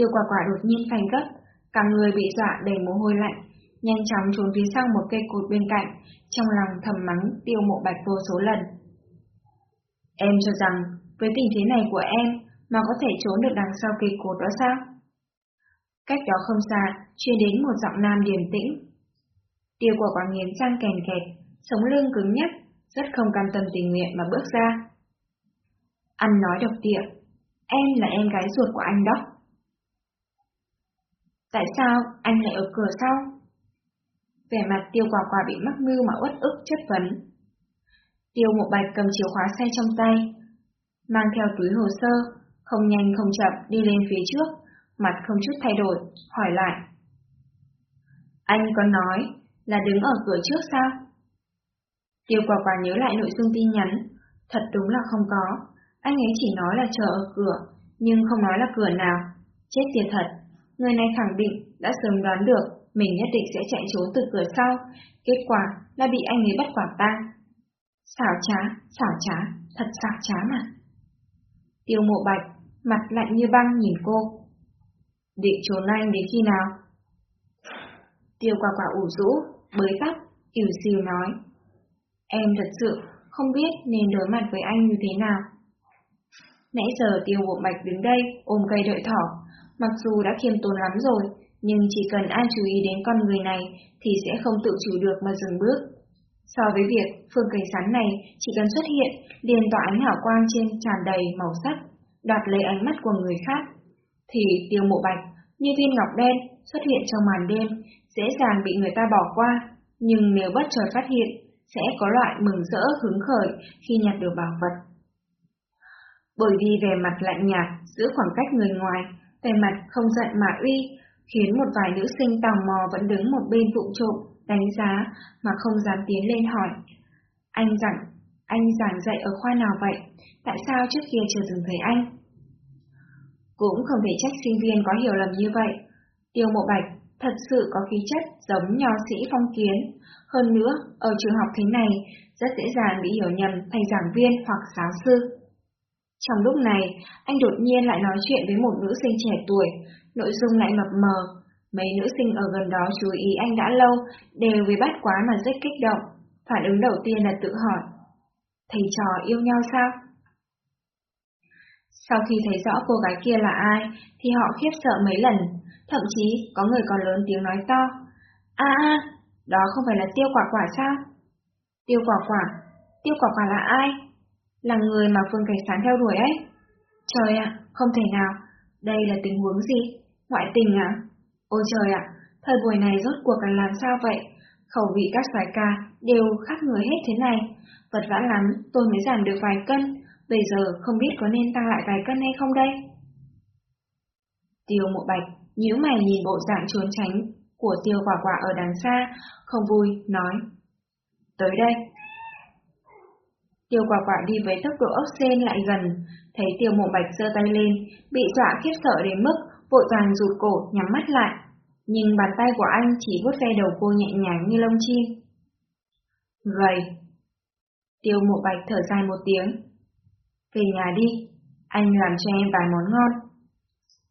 Tiêu quả quả đột nhiên phanh gấp, cả người bị dọa đầy mồ hôi lạnh, nhanh chóng trốn phía sau một cây cột bên cạnh, trong lòng thầm mắng tiêu mộ bạch vô số lần. Em cho rằng, với tình thế này của em, mà có thể trốn được đằng sau cây cột đó sao? Cách đó không xa, truyền đến một giọng nam điềm tĩnh. Tiêu quả quả nghiến răng kèn kẹt, sống lưng cứng nhắc, rất không cam tâm tình nguyện mà bước ra. Anh nói độc địa, em là em gái ruột của anh đó. Tại sao anh lại ở cửa sau? Vẻ mặt tiêu quả quả bị mắc mưu mà uất ức chất vấn. Tiêu mộ bạch cầm chìa khóa xe trong tay, mang theo túi hồ sơ, không nhanh không chậm đi lên phía trước, mặt không chút thay đổi, hỏi lại. Anh có nói là đứng ở cửa trước sao? Tiêu quả quả nhớ lại nội dung tin nhắn, thật đúng là không có, anh ấy chỉ nói là chờ ở cửa, nhưng không nói là cửa nào. Chết tiệt thật, người này khẳng định đã sớm đoán được mình nhất định sẽ chạy trốn từ cửa sau, kết quả là bị anh ấy bắt quả tang. Xảo trá, xảo trá, thật xảo trá mà. Tiêu mộ bạch, mặt lạnh như băng nhìn cô. Định trốn anh đến khi nào? Tiêu quả quả ủ rũ, bới tóc, ỉu xìu nói. Em thật sự không biết nên đối mặt với anh như thế nào. Nãy giờ tiêu bộ bạch đứng đây ôm cây đợi thỏ, mặc dù đã khiêm tốn lắm rồi, nhưng chỉ cần ai chú ý đến con người này thì sẽ không tự chủ được mà dừng bước. So với việc phương cảnh sắn này chỉ cần xuất hiện liền tỏa ánh hảo quang trên tràn đầy màu sắc, đoạt lấy ánh mắt của người khác, thì tiêu mộ bạch như viên ngọc đen xuất hiện trong màn đêm, dễ dàng bị người ta bỏ qua, nhưng nếu bất chợt phát hiện, sẽ có loại mừng rỡ hứng khởi khi nhặt được bảo vật. Bởi vì về mặt lạnh nhạt giữa khoảng cách người ngoài, về mặt không giận mà uy, khiến một vài nữ sinh tò mò vẫn đứng một bên vụ trộm, đánh giá mà không dám tiến lên hỏi. Anh giảng, anh giảng dạy ở khoa nào vậy? Tại sao trước kia chưa từng thấy anh? Cũng không thể trách sinh viên có hiểu lầm như vậy. Tiêu mộ bạch thật sự có khí chất giống nho sĩ phong kiến. Hơn nữa, ở trường học thế này, rất dễ dàng bị hiểu nhầm thành giảng viên hoặc giáo sư. Trong lúc này, anh đột nhiên lại nói chuyện với một nữ sinh trẻ tuổi, nội dung lại mập mờ. Mấy nữ sinh ở gần đó chú ý anh đã lâu, đều với bắt quá mà rất kích động. Phản ứng đầu tiên là tự hỏi, thầy trò yêu nhau sao? Sau khi thấy rõ cô gái kia là ai, thì họ khiếp sợ mấy lần, thậm chí có người còn lớn tiếng nói to. A a, đó không phải là tiêu quả quả sao? Tiêu quả quả, tiêu quả quả là ai? Là người mà Phương Cảnh Sán theo đuổi ấy. Trời ạ, không thể nào, đây là tình huống gì? Ngoại tình à? Ôi trời ạ, thời buổi này rốt cuộc là làm sao vậy? Khẩu vị các xoài ca đều khác người hết thế này. Vật vã lắm, tôi mới giảm được vài cân, bây giờ không biết có nên tăng lại vài cân hay không đây? Tiêu mộ bạch, nhíu mày nhìn bộ dạng trốn tránh của tiêu quả quả ở đằng xa, không vui, nói. Tới đây. Tiêu quả quả đi với tốc độ ốc sen lại gần, thấy tiêu mộ bạch giơ tay lên, bị dọa khiếp sợ đến mức vội vàng rụt cổ nhắm mắt lại. Nhưng bàn tay của anh chỉ vuốt ve đầu cô nhẹ nhàng như lông chim. Gầy. Tiêu mộ bạch thở dài một tiếng. Về nhà đi, anh làm cho em vài món ngon.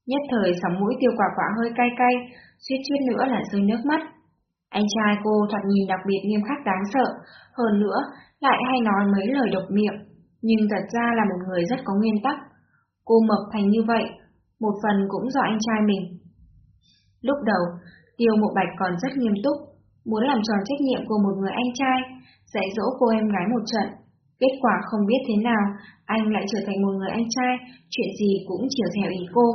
Nhất thời sóng mũi tiêu quả quả hơi cay cay, suýt chút nữa là rơi nước mắt. Anh trai cô thoạt nhìn đặc biệt nghiêm khắc đáng sợ, hơn nữa lại hay nói mấy lời độc miệng, nhưng thật ra là một người rất có nguyên tắc. Cô mập thành như vậy, một phần cũng do anh trai mình. Lúc đầu, Tiêu Mộ Bạch còn rất nghiêm túc, muốn làm tròn trách nhiệm của một người anh trai, dạy dỗ cô em gái một trận. Kết quả không biết thế nào, anh lại trở thành một người anh trai, chuyện gì cũng chiều theo ý cô.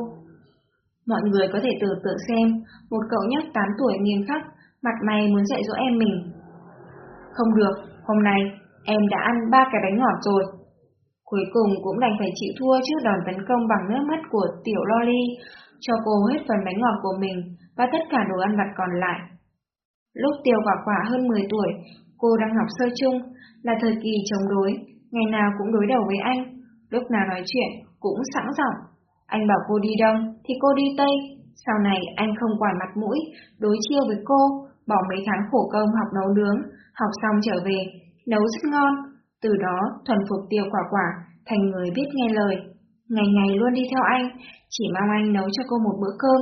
Mọi người có thể tưởng tượng xem, một cậu nhóc 8 tuổi nghiêm khắc, mặt mày muốn dạy dỗ em mình. Không được, hôm nay em đã ăn ba cái bánh ngọt rồi. Cuối cùng cũng đành phải chịu thua trước đòn tấn công bằng nước mắt của tiểu Loli, cho cô hết phần bánh ngọt của mình và tất cả đồ ăn vặt còn lại. Lúc tiểu quả quả hơn 10 tuổi, cô đang học sơ chung, là thời kỳ chống đối, ngày nào cũng đối đầu với anh, lúc nào nói chuyện cũng sẵn giọng. Anh bảo cô đi đông thì cô đi tây, sau này anh không quản mặt mũi, đối chiêu với cô, bỏ mấy tháng khổ công học nấu nướng, học xong trở về, nấu rất ngon, từ đó thuần phục tiêu quả quả, thành người biết nghe lời. Ngày ngày luôn đi theo anh, chỉ mong anh nấu cho cô một bữa cơm.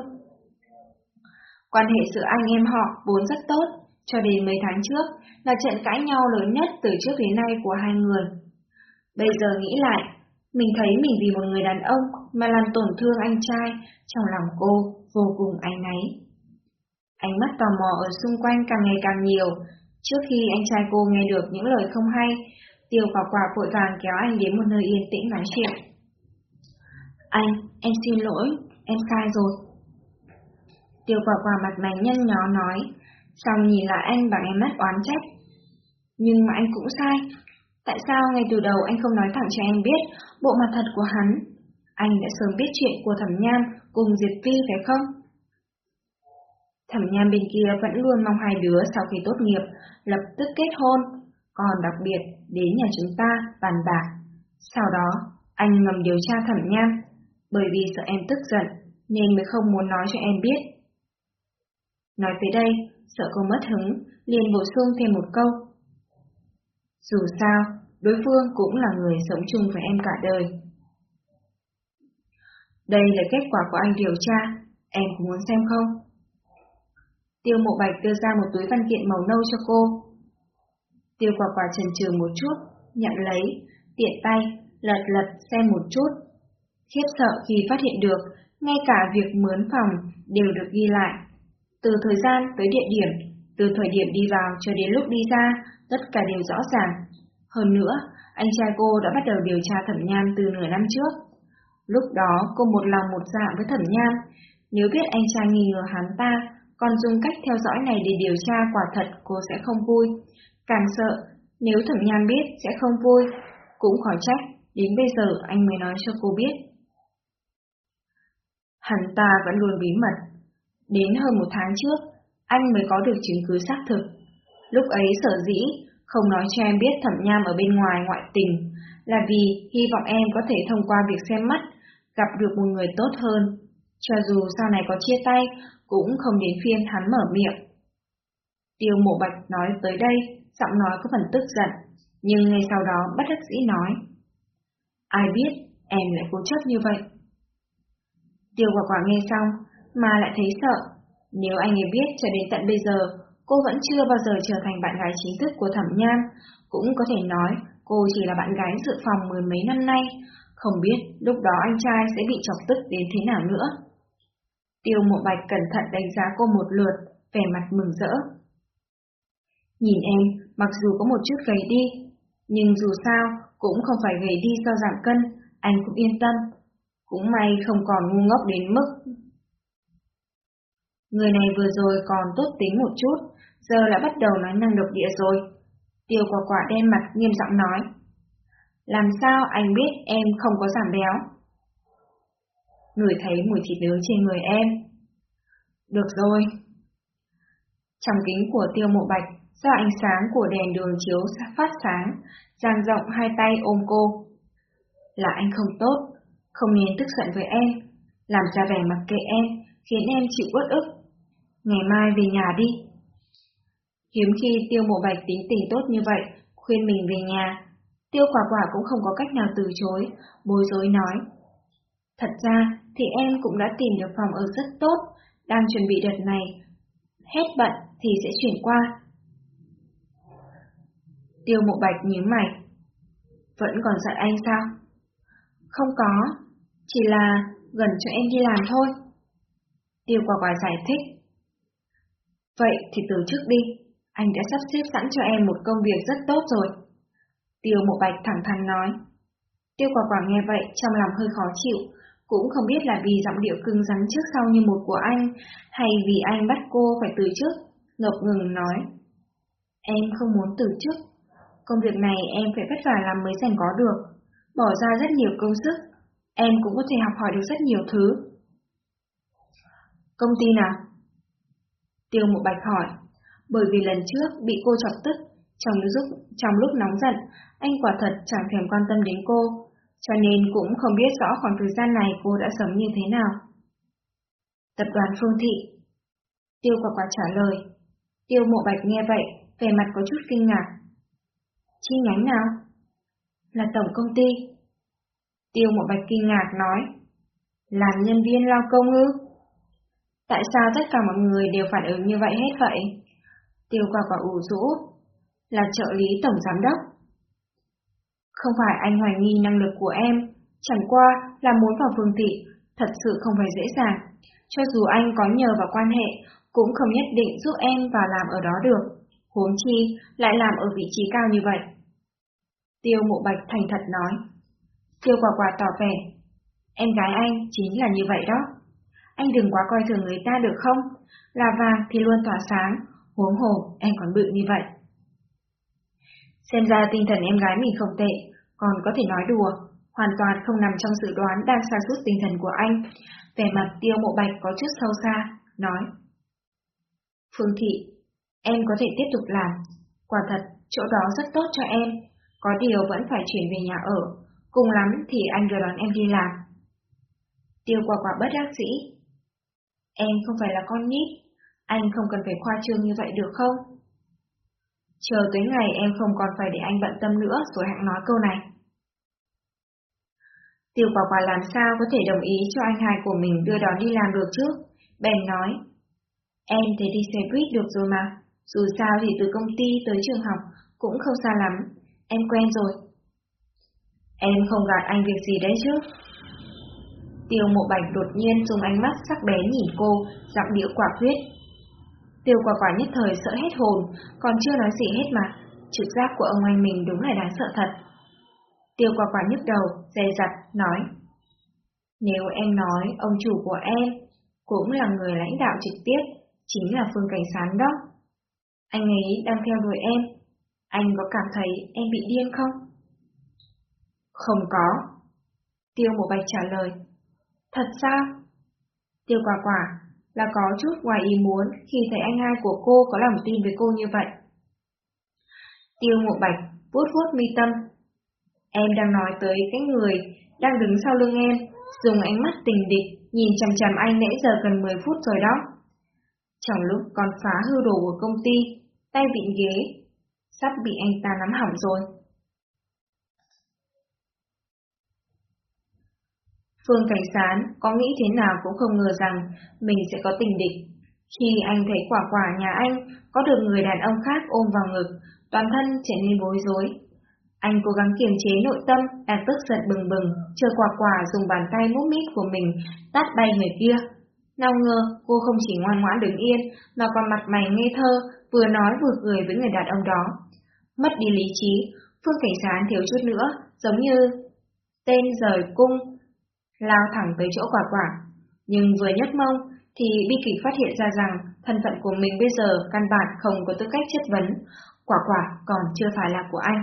Quan hệ giữa anh em họ vốn rất tốt, cho đến mấy tháng trước là trận cãi nhau lớn nhất từ trước đến nay của hai người. Bây giờ nghĩ lại, mình thấy mình vì một người đàn ông mà làm tổn thương anh trai, trong lòng cô vô cùng áy náy. Ánh mắt tò mò ở xung quanh càng ngày càng nhiều, trước khi anh trai cô nghe được những lời không hay, Tiêu quả quả vội vàng kéo anh đến một nơi yên tĩnh nói chuyện. Anh, em xin lỗi, em sai rồi. Tiêu quả quả mặt mày nhăn nhó nói, xong nhìn lại anh bằng em mắt oán trách. Nhưng mà anh cũng sai. Tại sao ngay từ đầu anh không nói thẳng cho em biết bộ mặt thật của hắn? Anh đã sớm biết chuyện của thẩm nham cùng Diệp Vi phải không? Thẩm nham bên kia vẫn luôn mong hai đứa sau khi tốt nghiệp, lập tức kết hôn, còn đặc biệt đến nhà chúng ta bàn bạc. Sau đó, anh ngầm điều tra thẩm nham, bởi vì sợ em tức giận, nên mới không muốn nói cho em biết. Nói tới đây, sợ cô mất hứng, liền bổ sung thêm một câu. Dù sao, đối phương cũng là người sống chung với em cả đời. Đây là kết quả của anh điều tra, em có muốn xem không? Tiêu mộ bạch đưa ra một túi văn kiện màu nâu cho cô. Tiêu quả quả trần trừ một chút, nhận lấy, tiện tay, lật lật xem một chút. Khiếp sợ khi phát hiện được, ngay cả việc mướn phòng đều được ghi lại. Từ thời gian tới địa điểm, từ thời điểm đi vào cho đến lúc đi ra, tất cả đều rõ ràng. Hơn nữa, anh trai cô đã bắt đầu điều tra thẩm nham từ nửa năm trước. Lúc đó cô một lòng một dạ với thẩm nham, nếu biết anh trai nghi ngờ hắn ta, còn dùng cách theo dõi này để điều tra quả thật cô sẽ không vui. Càng sợ, nếu thẩm nham biết sẽ không vui, cũng khỏi trách, đến bây giờ anh mới nói cho cô biết. Hắn ta vẫn luôn bí mật. Đến hơn một tháng trước, anh mới có được chứng cứ xác thực. Lúc ấy sở dĩ không nói cho em biết thẩm nham ở bên ngoài ngoại tình, là vì hy vọng em có thể thông qua việc xem mắt, gặp được một người tốt hơn. Cho dù sau này có chia tay, cũng không đến phiên hắn mở miệng. Tiêu mộ bạch nói tới đây, giọng nói có phần tức giận, nhưng ngay sau đó bất đắc dĩ nói. Ai biết, em lại cố chấp như vậy. Tiêu quả quả nghe xong, mà lại thấy sợ. Nếu anh ấy biết cho đến tận bây giờ, cô vẫn chưa bao giờ trở thành bạn gái chính thức của Thẩm Nhan, cũng có thể nói cô chỉ là bạn gái dự phòng mười mấy năm nay, không biết lúc đó anh trai sẽ bị chọc tức đến thế nào nữa. Tiêu mộ bạch cẩn thận đánh giá cô một lượt, vẻ mặt mừng rỡ. Nhìn em, mặc dù có một chút gầy đi, nhưng dù sao cũng không phải gầy đi do giảm cân, anh cũng yên tâm. Cũng may không còn ngu ngốc đến mức. Người này vừa rồi còn tốt tính một chút, giờ đã bắt đầu nói năng độc địa rồi. Tiêu quả quả đen mặt nghiêm giọng nói. Làm sao anh biết em không có giảm béo? Người thấy mùi thịt nướng trên người em. Được rồi. Trong kính của tiêu mộ bạch, do ánh sáng của đèn đường chiếu phát sáng, dang rộng hai tay ôm cô. Là anh không tốt, không nên tức giận với em, làm ra vẻ mặc kệ em, khiến em chịu uất ức. Ngày mai về nhà đi. Hiếm khi tiêu mộ bạch tính tình tốt như vậy, khuyên mình về nhà. Tiêu quả quả cũng không có cách nào từ chối, bối rối nói. Thật ra thì em cũng đã tìm được phòng ở rất tốt, đang chuẩn bị đợt này. Hết bận thì sẽ chuyển qua. Tiêu mộ bạch nhíu mày. Vẫn còn giận anh sao? Không có, chỉ là gần cho em đi làm thôi. Tiêu quả quả giải thích. Vậy thì từ trước đi, anh đã sắp xếp sẵn cho em một công việc rất tốt rồi. Tiêu mộ bạch thẳng thắn nói. Tiêu quả quả nghe vậy trong lòng hơi khó chịu, cũng không biết là vì giọng điệu cứng rắn trước sau như một của anh, hay vì anh bắt cô phải từ chức, ngập ngừng nói. Em không muốn từ chức. Công việc này em phải vất vả làm mới giành có được, bỏ ra rất nhiều công sức. Em cũng có thể học hỏi được rất nhiều thứ. Công ty nào? Tiêu Mộ Bạch hỏi, bởi vì lần trước bị cô chọc tức, trong lúc, trong lúc nóng giận, anh quả thật chẳng thèm quan tâm đến cô, cho nên cũng không biết rõ khoảng thời gian này cô đã sống như thế nào. Tập đoàn Phương Thị Tiêu quả quả trả lời. Tiêu mộ bạch nghe vậy, vẻ mặt có chút kinh ngạc. Chi nhánh nào? Là tổng công ty. Tiêu mộ bạch kinh ngạc nói. Làm nhân viên lao công ư? Tại sao tất cả mọi người đều phản ứng như vậy hết vậy? Tiêu quả quả ủ rũ. Là trợ lý tổng giám đốc. Không phải anh hoài nghi năng lực của em, chẳng qua là muốn vào phương thị, thật sự không phải dễ dàng. Cho dù anh có nhờ vào quan hệ, cũng không nhất định giúp em vào làm ở đó được. Huống chi, lại làm ở vị trí cao như vậy. Tiêu mộ bạch thành thật nói. Tiêu quả quả tỏ vẻ. Em gái anh chính là như vậy đó. Anh đừng quá coi thường người ta được không? Là vàng thì luôn tỏa sáng, huống hồ em còn bự như vậy. Xem ra tinh thần em gái mình không tệ, còn có thể nói đùa, hoàn toàn không nằm trong dự đoán đang sa sút tinh thần của anh. Vẻ mặt tiêu mộ bạch có chút sâu xa, nói. Phương Thị, em có thể tiếp tục làm. Quả thật, chỗ đó rất tốt cho em, có điều vẫn phải chuyển về nhà ở. Cùng lắm thì anh đưa đón em đi làm. Tiêu quả quả bất đắc dĩ, Em không phải là con nít, anh không cần phải khoa trương như vậy được không? Chờ tới ngày em không còn phải để anh bận tâm nữa rồi hãng nói câu này. Tiêu quả quả làm sao có thể đồng ý cho anh hai của mình đưa đón đi làm được chứ? Bèn nói, em thấy đi xe buýt được rồi mà, dù sao thì từ công ty tới trường học cũng không xa lắm, em quen rồi. Em không gạt anh việc gì đấy chứ? Tiêu mộ bạch đột nhiên dùng ánh mắt sắc bén nhìn cô, giọng điệu quả quyết. Tiêu quả quả nhất thời sợ hết hồn, còn chưa nói gì hết mà, trực giác của ông anh mình đúng là đáng sợ thật. Tiêu quả quả nhức đầu, dè dặt, nói. Nếu em nói ông chủ của em cũng là người lãnh đạo trực tiếp, chính là Phương Cảnh Sán đó. Anh ấy đang theo đuổi em, anh có cảm thấy em bị điên không? Không có. Tiêu một bạch trả lời. Thật sao? Tiêu quả quả là có chút ngoài ý muốn khi thấy anh hai của cô có lòng tin với cô như vậy. Tiêu mộ bạch vuốt vuốt mi tâm. Em đang nói tới cái người đang đứng sau lưng em, dùng ánh mắt tình địch nhìn chằm chằm anh nãy giờ gần 10 phút rồi đó. Trong lúc còn phá hư đồ của công ty, tay vịn ghế, sắp bị anh ta nắm hỏng rồi. Phương Cảnh Sán có nghĩ thế nào cũng không ngờ rằng mình sẽ có tình địch. Khi anh thấy quả quả nhà anh có được người đàn ông khác ôm vào ngực, toàn thân trở nên bối rối. Anh cố gắng kiềm chế nội tâm, đang tức giận bừng bừng, chờ quả quả dùng bàn tay mút mít của mình tát bay người kia. Nào ngờ, cô không chỉ ngoan ngoãn đứng yên, mà còn mặt mày ngây thơ, vừa nói vừa cười với người đàn ông đó. Mất đi lý trí, Phương Cảnh Sán thiếu chút nữa, giống như tên rời cung, lao thẳng tới chỗ quả quả. Nhưng vừa nhấc mông, thì bi kịch phát hiện ra rằng thân phận của mình bây giờ căn bản không có tư cách chất vấn, quả quả còn chưa phải là của anh.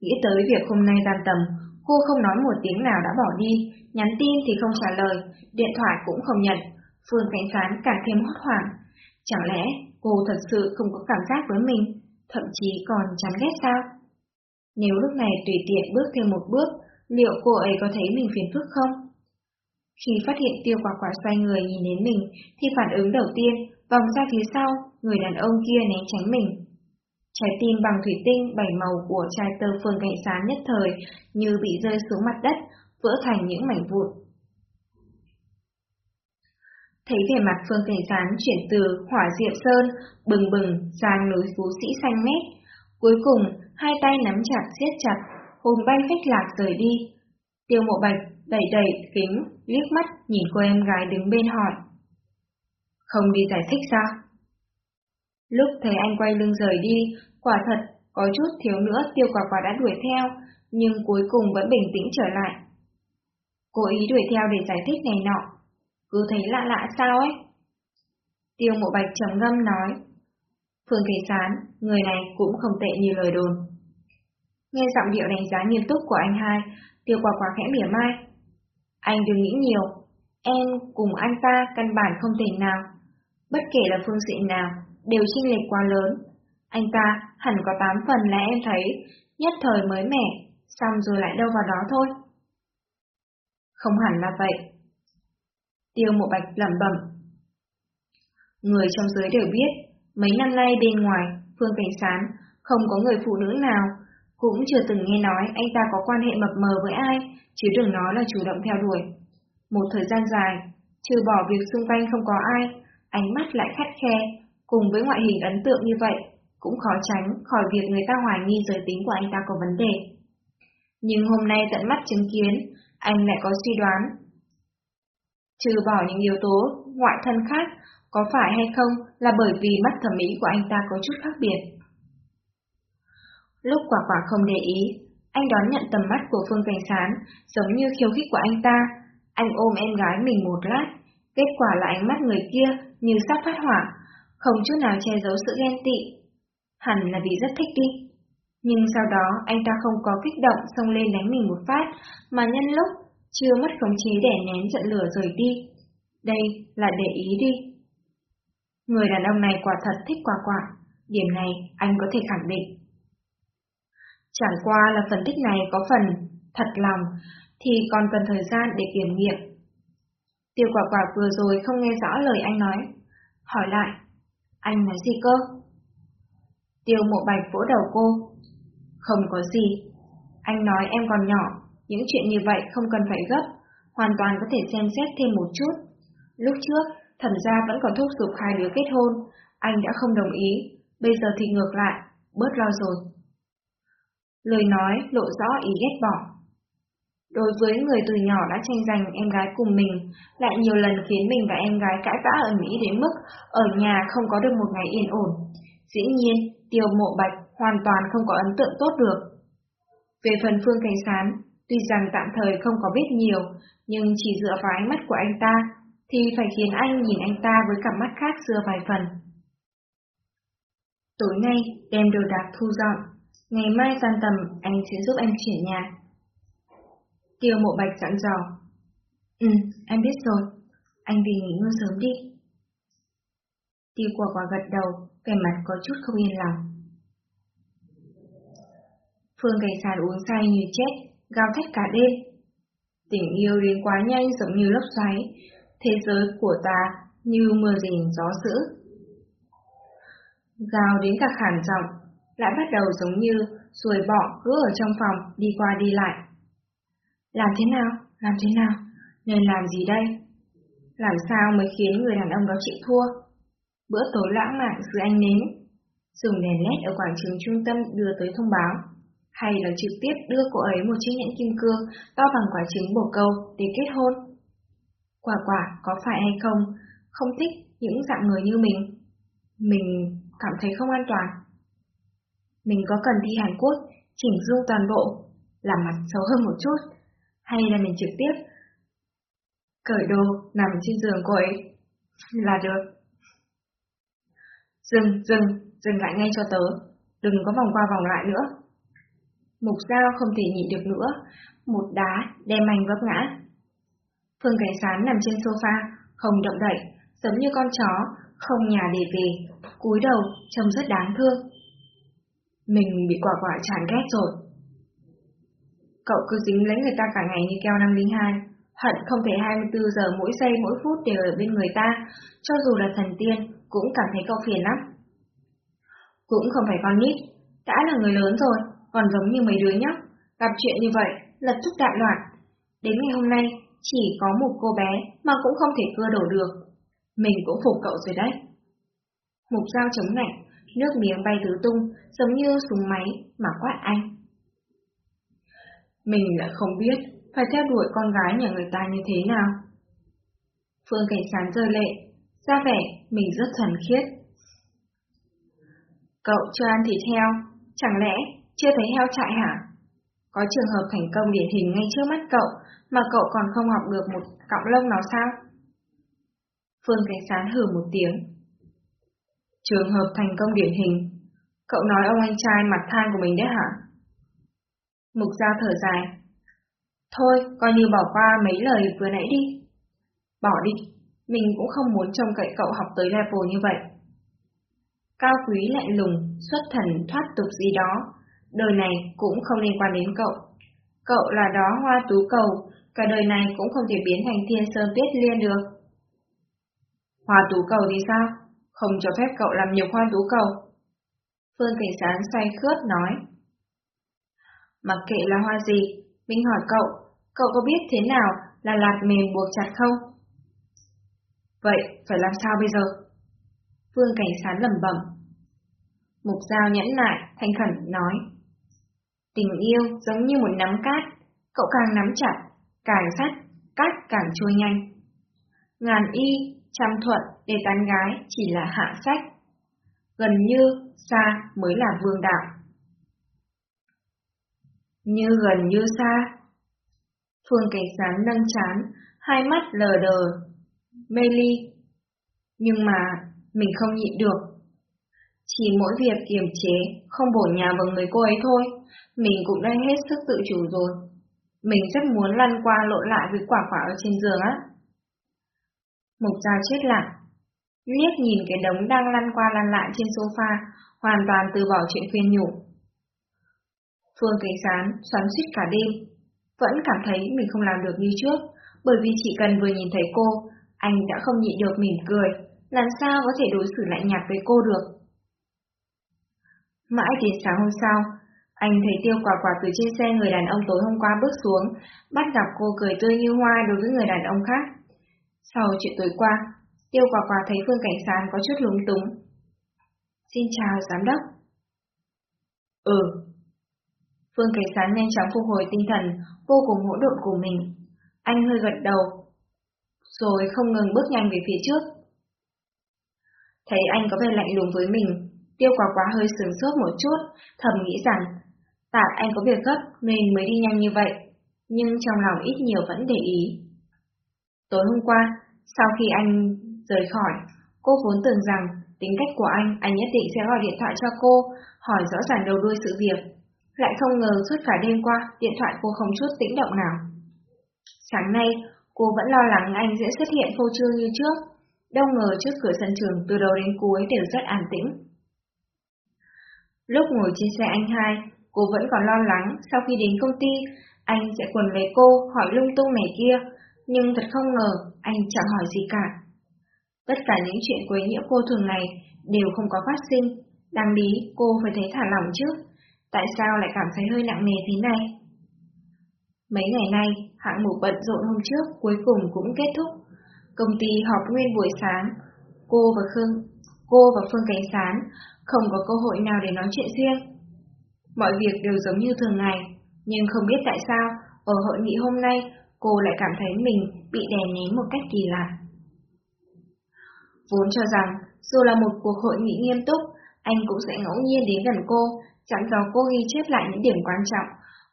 Nghĩ tới việc hôm nay gian tầm, cô không nói một tiếng nào đã bỏ đi, nhắn tin thì không trả lời, điện thoại cũng không nhận. Phương Cảnh Sán càng thêm hốt hoảng. Chẳng lẽ cô thật sự không có cảm giác với mình, thậm chí còn chán ghét sao? Nếu lúc này tùy tiện bước thêm một bước, liệu cô ấy có thấy mình phiền phức không? Khi phát hiện tiêu quả quả xoay người nhìn đến mình, thì phản ứng đầu tiên, vòng ra phía sau, người đàn ông kia né tránh mình. Trái tim bằng thủy tinh bảy màu của trai tơ phương cảnh sáng nhất thời như bị rơi xuống mặt đất, vỡ thành những mảnh vụn. Thấy vẻ mặt phương cảnh sáng chuyển từ hỏa diệm sơn, bừng bừng sang núi phú sĩ xanh mét. Cuối cùng, hai tay nắm chặt siết chặt, hồn bay phách lạc rời đi. Tiêu mộ bạch đẩy đẩy kính, liếc mắt nhìn cô em gái đứng bên hỏi. Không đi giải thích sao? Lúc thấy anh quay lưng rời đi, quả thật, có chút thiếu nữa tiêu quả quả đã đuổi theo, nhưng cuối cùng vẫn bình tĩnh trở lại. Cố ý đuổi theo để giải thích này nọ, cứ thấy lạ lạ sao ấy. Tiêu mộ bạch trầm ngâm nói. Phương Kỳ Sán, người này cũng không tệ như lời đồn. Nghe giọng điệu đánh giá nghiêm túc của anh hai, tiêu quả quả khẽ mỉa mai. Anh đừng nghĩ nhiều, em cùng anh ta căn bản không thể nào. Bất kể là phương diện nào, đều chênh lệch quá lớn. Anh ta hẳn có tám phần là em thấy, nhất thời mới mẻ, xong rồi lại đâu vào đó thôi. Không hẳn là vậy. Tiêu mộ bạch lẩm bẩm. Người trong giới đều biết, mấy năm nay bên ngoài, Phương Cảnh Sán, không có người phụ nữ nào, cũng chưa từng nghe nói anh ta có quan hệ mập mờ với ai, chứ đừng nói là chủ động theo đuổi. Một thời gian dài, trừ bỏ việc xung quanh không có ai, ánh mắt lại khắt khe, cùng với ngoại hình ấn tượng như vậy, cũng khó tránh khỏi việc người ta hoài nghi giới tính của anh ta có vấn đề. Nhưng hôm nay tận mắt chứng kiến, anh lại có suy đoán. Trừ bỏ những yếu tố ngoại thân khác, có phải hay không là bởi vì mắt thẩm mỹ của anh ta có chút khác biệt. Lúc quả quả không để ý, anh đón nhận tầm mắt của Phương Cảnh Sán, giống như khiêu khích của anh ta. Anh ôm em gái mình một lát, kết quả là ánh mắt người kia như sắp phát hỏa, không chút nào che giấu sự ghen tị. Hẳn là vì rất thích đi. Nhưng sau đó anh ta không có kích động xông lên đánh mình một phát, mà nhân lúc chưa mất khống chế để nén giận lửa rời đi. Đây là để ý đi. Người đàn ông này quả thật thích quả quả, điểm này anh có thể khẳng định. Chẳng qua là phân tích này có phần thật lòng, thì còn cần thời gian để kiểm nghiệm. Tiêu quả quả vừa rồi không nghe rõ lời anh nói. Hỏi lại, anh nói gì cơ? Tiêu mộ bạch vỗ đầu cô. Không có gì. Anh nói em còn nhỏ, những chuyện như vậy không cần phải gấp, hoàn toàn có thể xem xét thêm một chút. Lúc trước, thẩm gia vẫn còn thúc giục hai đứa kết hôn, anh đã không đồng ý, bây giờ thì ngược lại, bớt lo rồi. Lời nói lộ rõ ý ghét bỏ. Đối với người từ nhỏ đã tranh giành em gái cùng mình, lại nhiều lần khiến mình và em gái cãi vã ở Mỹ đến mức ở nhà không có được một ngày yên ổn. Dĩ nhiên, tiêu mộ bạch hoàn toàn không có ấn tượng tốt được. Về phần Phương Cảnh Sán, tuy rằng tạm thời không có biết nhiều, nhưng chỉ dựa vào ánh mắt của anh ta, thì phải khiến anh nhìn anh ta với cặp mắt khác xưa vài phần. Tối nay, đem đồ đạc thu dọn, ngày mai tan tầm anh sẽ giúp em chuyển nhà. Tiêu mộ bạch dặn dò. Ừ, em biết rồi, anh vì nghỉ ngơi sớm đi. Tiêu quả quả gật đầu, vẻ mặt có chút không yên lòng. Phương gầy sàn uống say như chết, gào thét cả đêm. Tình yêu đến quá nhanh giống như lốc xoáy, thế giới của ta như mưa rền gió dữ. Gào đến cả khản giọng, lại bắt đầu giống như ruồi bọ cứ ở trong phòng đi qua đi lại. Làm thế nào? Làm thế nào? Nên làm gì đây? Làm sao mới khiến người đàn ông đó chịu thua? Bữa tối lãng mạn dưới anh nến, dùng đèn led ở quảng trường trung tâm đưa tới thông báo, hay là trực tiếp đưa cô ấy một chiếc nhẫn kim cương to bằng quả trứng bồ câu để kết hôn? Quả quả có phải hay không, không thích những dạng người như mình. Mình cảm thấy không an toàn. Mình có cần đi Hàn Quốc chỉnh dung toàn bộ, làm mặt xấu hơn một chút, hay là mình trực tiếp cởi đồ nằm trên giường cô ấy là được. Dừng, dừng, dừng lại ngay cho tớ, đừng có vòng qua vòng lại nữa. Mục dao không thể nhịn được nữa, một đá đem anh vấp ngã. Phương Cảnh Sán nằm trên sofa, không động đậy, giống như con chó, không nhà để về, cúi đầu, trông rất đáng thương. Mình bị quả quả chán ghét rồi. Cậu cứ dính lấy người ta cả ngày như keo 502, hận không thể 24 giờ mỗi giây mỗi phút đều ở bên người ta, cho dù là thần tiên, cũng cảm thấy cậu phiền lắm. Cũng không phải con nít, đã là người lớn rồi, còn giống như mấy đứa nhóc, gặp chuyện như vậy, lập tức đại loạn. Đến ngày hôm nay, chỉ có một cô bé mà cũng không thể cưa đổ được. Mình cũng phục cậu rồi đấy. Mục dao chống lạnh, nước miếng bay tứ tung, giống như súng máy mà quát anh. Mình lại không biết phải theo đuổi con gái nhà người ta như thế nào. Phương Cảnh Sán rơi lệ, ra vẻ mình rất thần khiết. Cậu chưa ăn thịt heo, chẳng lẽ chưa thấy heo chạy hả? Có trường hợp thành công điển hình ngay trước mắt cậu mà cậu còn không học được một cọng lông nào sao? Phương Cảnh Sán hừ một tiếng. Trường hợp thành công điển hình, cậu nói ông anh trai mặt than của mình đấy hả? Mục Giao thở dài. Thôi, coi như bỏ qua mấy lời vừa nãy đi. Bỏ đi, mình cũng không muốn trông cậy cậu học tới level như vậy. Cao quý lạnh lùng, xuất thần thoát tục gì đó, đời này cũng không liên quan đến cậu. Cậu là đó hoa tú cầu, cả đời này cũng không thể biến thành thiên sơn tuyết liên được. Hoa tú cầu thì sao? Không cho phép cậu làm nhiều khoan tú cầu. Phương Cảnh Sán xoay khướt nói. Mặc kệ là hoa gì, mình hỏi cậu, cậu có biết thế nào là lạt mềm buộc chặt không? Vậy, phải làm sao bây giờ? Phương Cảnh Sán lẩm bẩm. Mục Giao nhẫn nại, thành khẩn nói. Tình yêu giống như một nắm cát, cậu càng nắm chặt, càng sắt, cát càng trôi nhanh. Ngàn y, trăm thuận để tán gái chỉ là hạ sách. Gần như, xa mới là vương đạo. Như gần như xa. Phương cảnh sán nâng chán, hai mắt lờ đờ, mê ly. Nhưng mà, mình không nhịn được. Chỉ mỗi việc kiềm chế, không bổ nhà vào người cô ấy thôi, mình cũng đã hết sức tự chủ rồi. Mình rất muốn lăn qua lộn lại với quả quả ở trên giường á. Mục Giao chết lặng, liếc nhìn cái đống đang lăn qua lăn lại trên sofa, hoàn toàn từ bỏ chuyện khuyên nhủ. Phương Cảnh Sán xoắn suýt cả đêm, vẫn cảm thấy mình không làm được như trước, bởi vì chỉ cần vừa nhìn thấy cô, anh đã không nhịn được mỉm cười, làm sao có thể đối xử lạnh nhạt với cô được. Mãi đến sáng hôm sau, anh thấy tiêu quả quả từ trên xe người đàn ông tối hôm qua bước xuống, bắt gặp cô cười tươi như hoa đối với người đàn ông khác. Sau chuyện tối qua, tiêu quả quả thấy Phương Cảnh Sán có chút lúng túng. Xin chào giám đốc. Ừ. Phương Cảnh Sán nhanh chóng phục hồi tinh thần, vô cùng hỗn độn của mình. Anh hơi gật đầu, rồi không ngừng bước nhanh về phía trước. Thấy anh có vẻ lạnh lùng với mình, tiêu quả quả hơi sướng sốt một chút, thầm nghĩ rằng, tại anh có việc gấp nên mới đi nhanh như vậy, nhưng trong lòng ít nhiều vẫn để ý. Tối hôm qua, sau khi anh rời khỏi, cô vốn tưởng rằng tính cách của anh, anh nhất định sẽ gọi điện thoại cho cô, hỏi rõ ràng đầu đuôi sự việc. Lại không ngờ suốt cả đêm qua, điện thoại cô không chút tĩnh động nào. Sáng nay, cô vẫn lo lắng anh sẽ xuất hiện phô trương như trước. Đâu ngờ trước cửa sân trường từ đầu đến cuối đều rất an tĩnh. Lúc ngồi trên xe anh hai, cô vẫn còn lo lắng sau khi đến công ty, anh sẽ quần lấy cô hỏi lung tung này kia, nhưng thật không ngờ anh chẳng hỏi gì cả. Tất cả những chuyện quấy nhiễu cô thường ngày đều không có phát sinh, đáng lý cô phải thấy thả lỏng chứ, tại sao lại cảm thấy hơi nặng nề thế này? Mấy ngày nay, hạng mục bận rộn hôm trước cuối cùng cũng kết thúc. Công ty họp nguyên buổi sáng, cô và Khương, cô và Phương Cánh Sán không có cơ hội nào để nói chuyện riêng. Mọi việc đều giống như thường ngày, nhưng không biết tại sao, ở hội nghị hôm nay, cô lại cảm thấy mình bị đè nén một cách kỳ lạ. Vốn cho rằng, dù là một cuộc hội nghị nghiêm túc, anh cũng sẽ ngẫu nhiên đến gần cô, chẳng dò cô ghi chép lại những điểm quan trọng,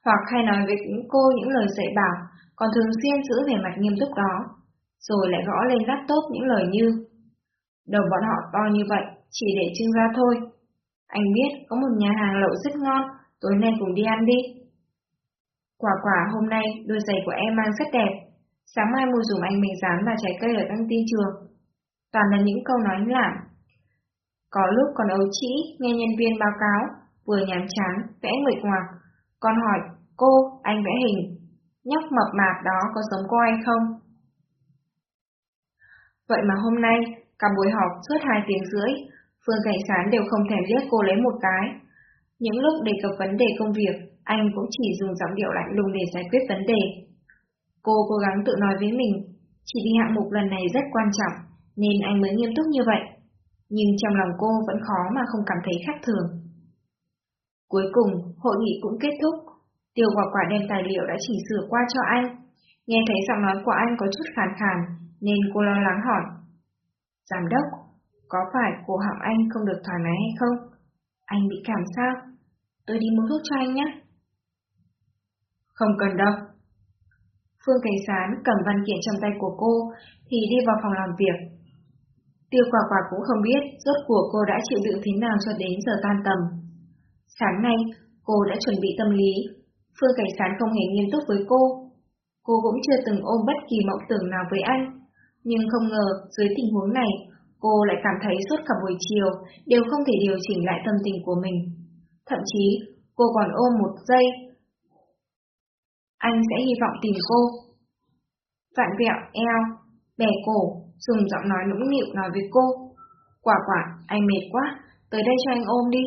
hoặc hay nói với cô những lời dạy bảo, còn thường xuyên giữ về mặt nghiêm túc đó, rồi lại gõ lên laptop những lời như Đầu bọn họ to như vậy, chỉ để trưng ra thôi. Anh biết có một nhà hàng lẩu rất ngon, tối nay cùng đi ăn đi. Quả quả hôm nay đôi giày của em mang rất đẹp, sáng mai mua dùm anh mình dán và trái cây ở căng tin trường. Toàn là những câu nói lảm. Có lúc còn ấu trĩ nghe nhân viên báo cáo, vừa nhàm chán, vẽ nguyệt ngoạc, con hỏi, cô, anh vẽ hình, nhóc mập mạp đó có giống cô hay không? Vậy mà hôm nay, cả buổi họp suốt hai tiếng rưỡi, Phương Cảnh Sán đều không thèm liếc cô lấy một cái. Những lúc đề cập vấn đề công việc, anh cũng chỉ dùng giọng điệu lạnh lùng để giải quyết vấn đề. Cô cố gắng tự nói với mình, chỉ vì hạng mục lần này rất quan trọng, nên anh mới nghiêm túc như vậy. Nhưng trong lòng cô vẫn khó mà không cảm thấy khác thường. Cuối cùng, hội nghị cũng kết thúc. Tiêu quả quả đem tài liệu đã chỉnh sửa qua cho anh. Nghe thấy giọng nói của anh có chút khàn khàn, nên cô lo lắng hỏi. Giám đốc, có phải cổ họng anh không được thoải mái hay không? Anh bị cảm sao? Tôi đi mua thuốc cho anh nhé. Không cần đâu. Phương Cảnh Sán cầm văn kiện trong tay của cô thì đi vào phòng làm việc. Tiêu quả quả cũng không biết rốt cuộc cô đã chịu đựng thế nào cho đến giờ tan tầm. Sáng nay, cô đã chuẩn bị tâm lý. Phương Cảnh Sán không hề nghiêm túc với cô. Cô cũng chưa từng ôm bất kỳ mộng tưởng nào với anh. Nhưng không ngờ, dưới tình huống này, cô lại cảm thấy suốt cả buổi chiều đều không thể điều chỉnh lại tâm tình của mình. Thậm chí, cô còn ôm một giây. Anh sẽ hy vọng tìm cô. Vạn vẹo, eo, bè cổ, dùng giọng nói nũng nịu nói với cô. Quả quả, anh mệt quá, tới đây cho anh ôm đi.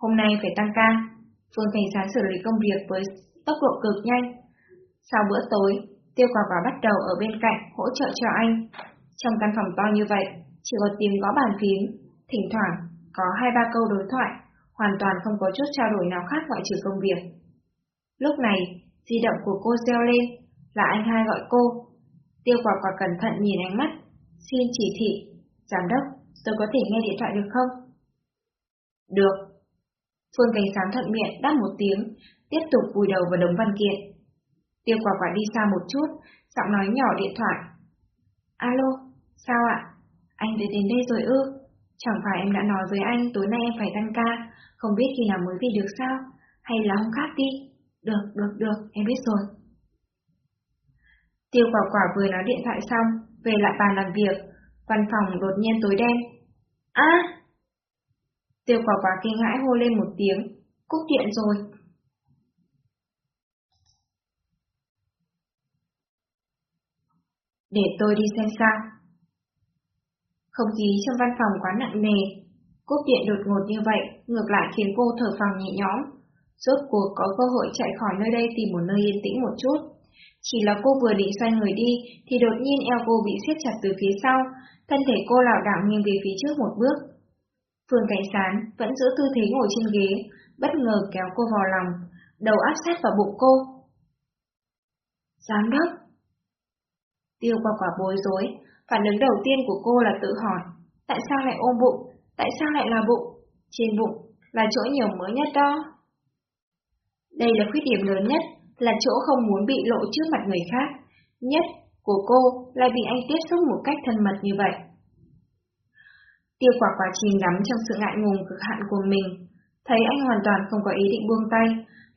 Hôm nay phải tăng ca, Phương Thành Sán xử lý công việc với tốc độ cực nhanh. Sau bữa tối, Tiêu Quả Quả bắt đầu ở bên cạnh hỗ trợ cho anh. Trong căn phòng to như vậy, chỉ có tiếng gõ bàn phím, thỉnh thoảng có hai ba câu đối thoại, hoàn toàn không có chút trao đổi nào khác ngoại trừ công việc. Lúc này, di động của cô reo lên, là anh hai gọi cô. Tiêu Quả Quả cẩn thận nhìn ánh mắt, xin chỉ thị, giám đốc, tôi có thể nghe điện thoại được không? Được. Phương Cảnh sám thuận miệng đáp một tiếng, tiếp tục vùi đầu vào đống văn kiện. Tiêu quả quả đi xa một chút, giọng nói nhỏ điện thoại. Alo, sao ạ? Anh đã đến đây rồi ư? Chẳng phải em đã nói với anh tối nay em phải tăng ca, không biết khi nào mới về được sao? Hay là hôm khác đi? Được, được, được, em biết rồi. Tiêu quả quả vừa nói điện thoại xong, về lại bàn làm việc, văn phòng đột nhiên tối đen. À! Tiêu quả quả kinh hãi hô lên một tiếng, cúp điện rồi. Để tôi đi xem sao. Không khí trong văn phòng quá nặng nề. Cúp điện đột ngột như vậy, ngược lại khiến cô thở phào nhẹ nhõm. Rốt cuộc có cơ hội chạy khỏi nơi đây tìm một nơi yên tĩnh một chút. Chỉ là cô vừa định xoay người đi, thì đột nhiên eo cô bị siết chặt từ phía sau, thân thể cô lảo đảo nghiêng về phía trước một bước. Phương Cảnh Sán vẫn giữ tư thế ngồi trên ghế, bất ngờ kéo cô vào lòng, đầu áp sát vào bụng cô. Giám đốc! Tiêu quả quả bối rối, phản ứng đầu tiên của cô là tự hỏi, tại sao lại ôm bụng, tại sao lại là bụng, trên bụng là chỗ nhiều mỡ nhất đó. Đây là khuyết điểm lớn nhất, là chỗ không muốn bị lộ trước mặt người khác, nhất của cô lại bị anh tiếp xúc một cách thân mật như vậy. Tiêu quả quả chìm đắm trong sự ngại ngùng cực hạn của mình, thấy anh hoàn toàn không có ý định buông tay,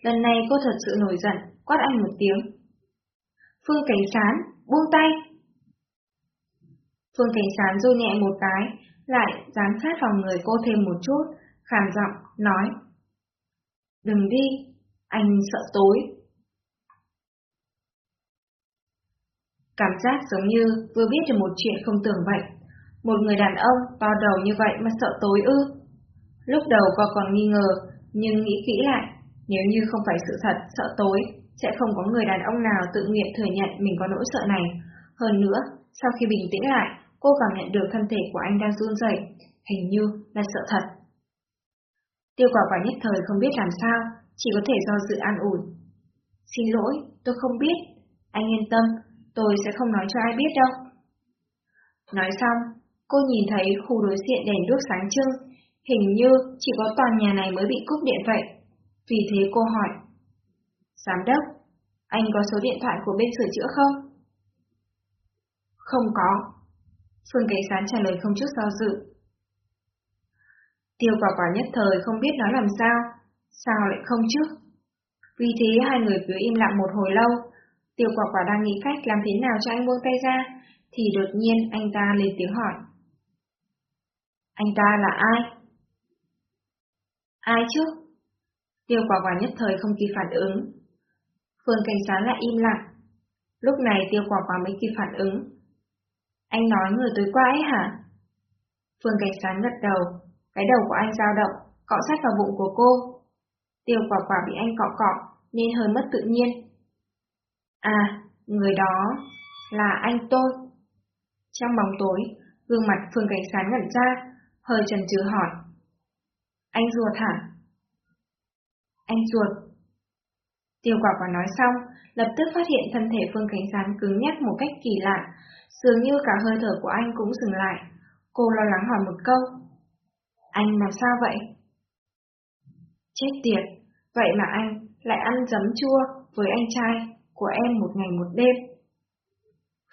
lần này cô thật sự nổi giận, quát anh một tiếng. Phương Cảnh Sán, buông tay! Phương Cảnh Sán rôi nhẹ một cái, lại dán sát vào người cô thêm một chút, khàn giọng, nói. Đừng đi, anh sợ tối. Cảm giác giống như vừa biết được một chuyện không tưởng vậy. Một người đàn ông to đầu như vậy mà sợ tối ư. Lúc đầu cô còn nghi ngờ, nhưng nghĩ kỹ lại, nếu như không phải sự thật sợ tối, sẽ không có người đàn ông nào tự nguyện thừa nhận mình có nỗi sợ này. Hơn nữa, sau khi bình tĩnh lại, cô cảm nhận được thân thể của anh đang run rẩy, hình như là sợ thật. Tiêu quả quả nhất thời không biết làm sao, chỉ có thể do dự an ủi. Xin lỗi, tôi không biết. Anh yên tâm, tôi sẽ không nói cho ai biết đâu. Nói xong, cô nhìn thấy khu đối diện đèn đuốc sáng trưng, hình như chỉ có tòa nhà này mới bị cúp điện vậy. Vì thế cô hỏi. Giám đốc, anh có số điện thoại của bên sửa chữa không? Không có. Phương Kế Sán trả lời không chút do dự. Tiêu quả quả nhất thời không biết nói làm sao, sao lại không chứ? Vì thế hai người cứ im lặng một hồi lâu, Tiêu quả quả đang nghĩ cách làm thế nào cho anh buông tay ra, thì đột nhiên anh ta lên tiếng hỏi. Anh ta là ai? Ai chứ? Tiêu quả quả nhất thời không kịp phản ứng. Phương cảnh sát lại im lặng. Lúc này tiêu quả quả mới kịp phản ứng. Anh nói người tối qua ấy hả? Phương cảnh sát gật đầu, cái đầu của anh dao động, cọ sát vào bụng của cô. Tiêu quả quả bị anh cọ cọ, nên hơi mất tự nhiên. À, người đó là anh tôi. Trong bóng tối, gương mặt Phương Cảnh Sán ngẩn ra, hơi chần chừ hỏi. Anh ruột hả? Anh ruột. Tiêu quả quả nói xong, lập tức phát hiện thân thể Phương Cảnh Sán cứng nhắc một cách kỳ lạ, dường như cả hơi thở của anh cũng dừng lại. Cô lo lắng hỏi một câu. Anh làm sao vậy? Chết tiệt, vậy mà anh lại ăn giấm chua với anh trai của em một ngày một đêm.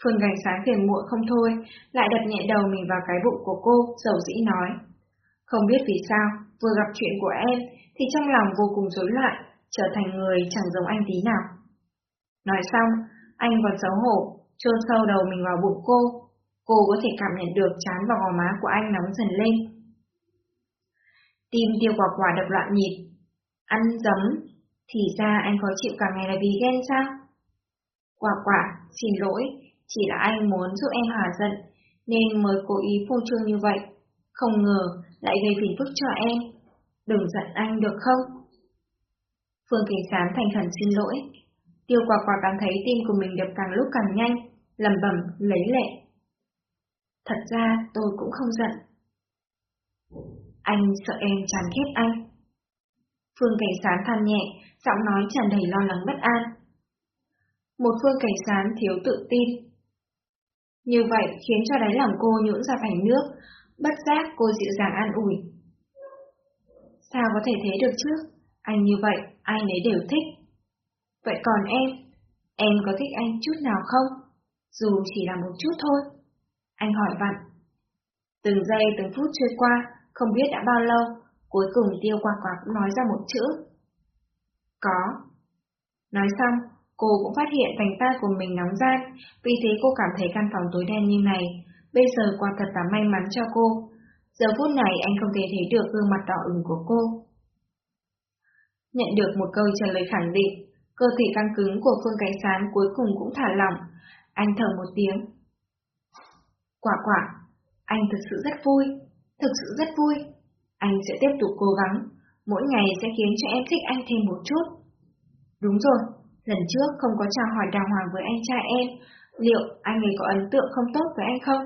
Phương Cảnh sáng phiền muộn không thôi, lại đặt nhẹ đầu mình vào cái bụng của cô, dầu dĩ nói. Không biết vì sao, vừa gặp chuyện của em, thì trong lòng vô cùng rối loạn, trở thành người chẳng giống anh tí nào. Nói xong, anh còn xấu hổ, chôn sâu đầu mình vào bụng cô. Cô có thể cảm nhận được chán và gò má của anh nóng dần lên. Tim tiêu quả quả đập loạn nhịp. Ăn giấm, thì ra anh có chịu cả ngày là vì ghen sao? Quả quả, xin lỗi, chỉ là anh muốn giúp em hòa giận, nên mới cố ý phô trương như vậy. Không ngờ lại gây phiền phức cho em. Đừng giận anh được không? Phương Kỳ Sán thành khẩn xin lỗi. Tiêu quả quả cảm thấy tim của mình đập càng lúc càng nhanh, lầm bẩm lấy lệ. Thật ra tôi cũng không giận. Anh sợ em chán ghét anh. Phương Cảnh Sán than nhẹ, giọng nói tràn đầy lo lắng bất an một phương cảnh sán thiếu tự tin. Như vậy khiến cho đáy lòng cô nhũn ra thành nước, bất giác cô dịu dàng an ủi. Sao có thể thế được chứ? Anh như vậy, ai nấy đều thích. Vậy còn em? Em có thích anh chút nào không? Dù chỉ là một chút thôi. Anh hỏi vặn. Từng giây từng phút trôi qua, không biết đã bao lâu, cuối cùng tiêu quả quả cũng nói ra một chữ. Có. Nói xong, Cô cũng phát hiện vành tay của mình nóng gian, vì thế cô cảm thấy căn phòng tối đen như này. Bây giờ quả thật là may mắn cho cô. Giờ phút này anh không thể thấy được gương mặt đỏ ửng của cô. Nhận được một câu trả lời khẳng định, cơ thể căng cứng của Phương Cảnh Sán cuối cùng cũng thả lỏng. Anh thở một tiếng. Quả quả, anh thực sự rất vui, thực sự rất vui. Anh sẽ tiếp tục cố gắng, mỗi ngày sẽ khiến cho em thích anh thêm một chút. Đúng rồi, lần trước không có chào hỏi đàng hoàng với anh trai em, liệu anh ấy có ấn tượng không tốt với anh không?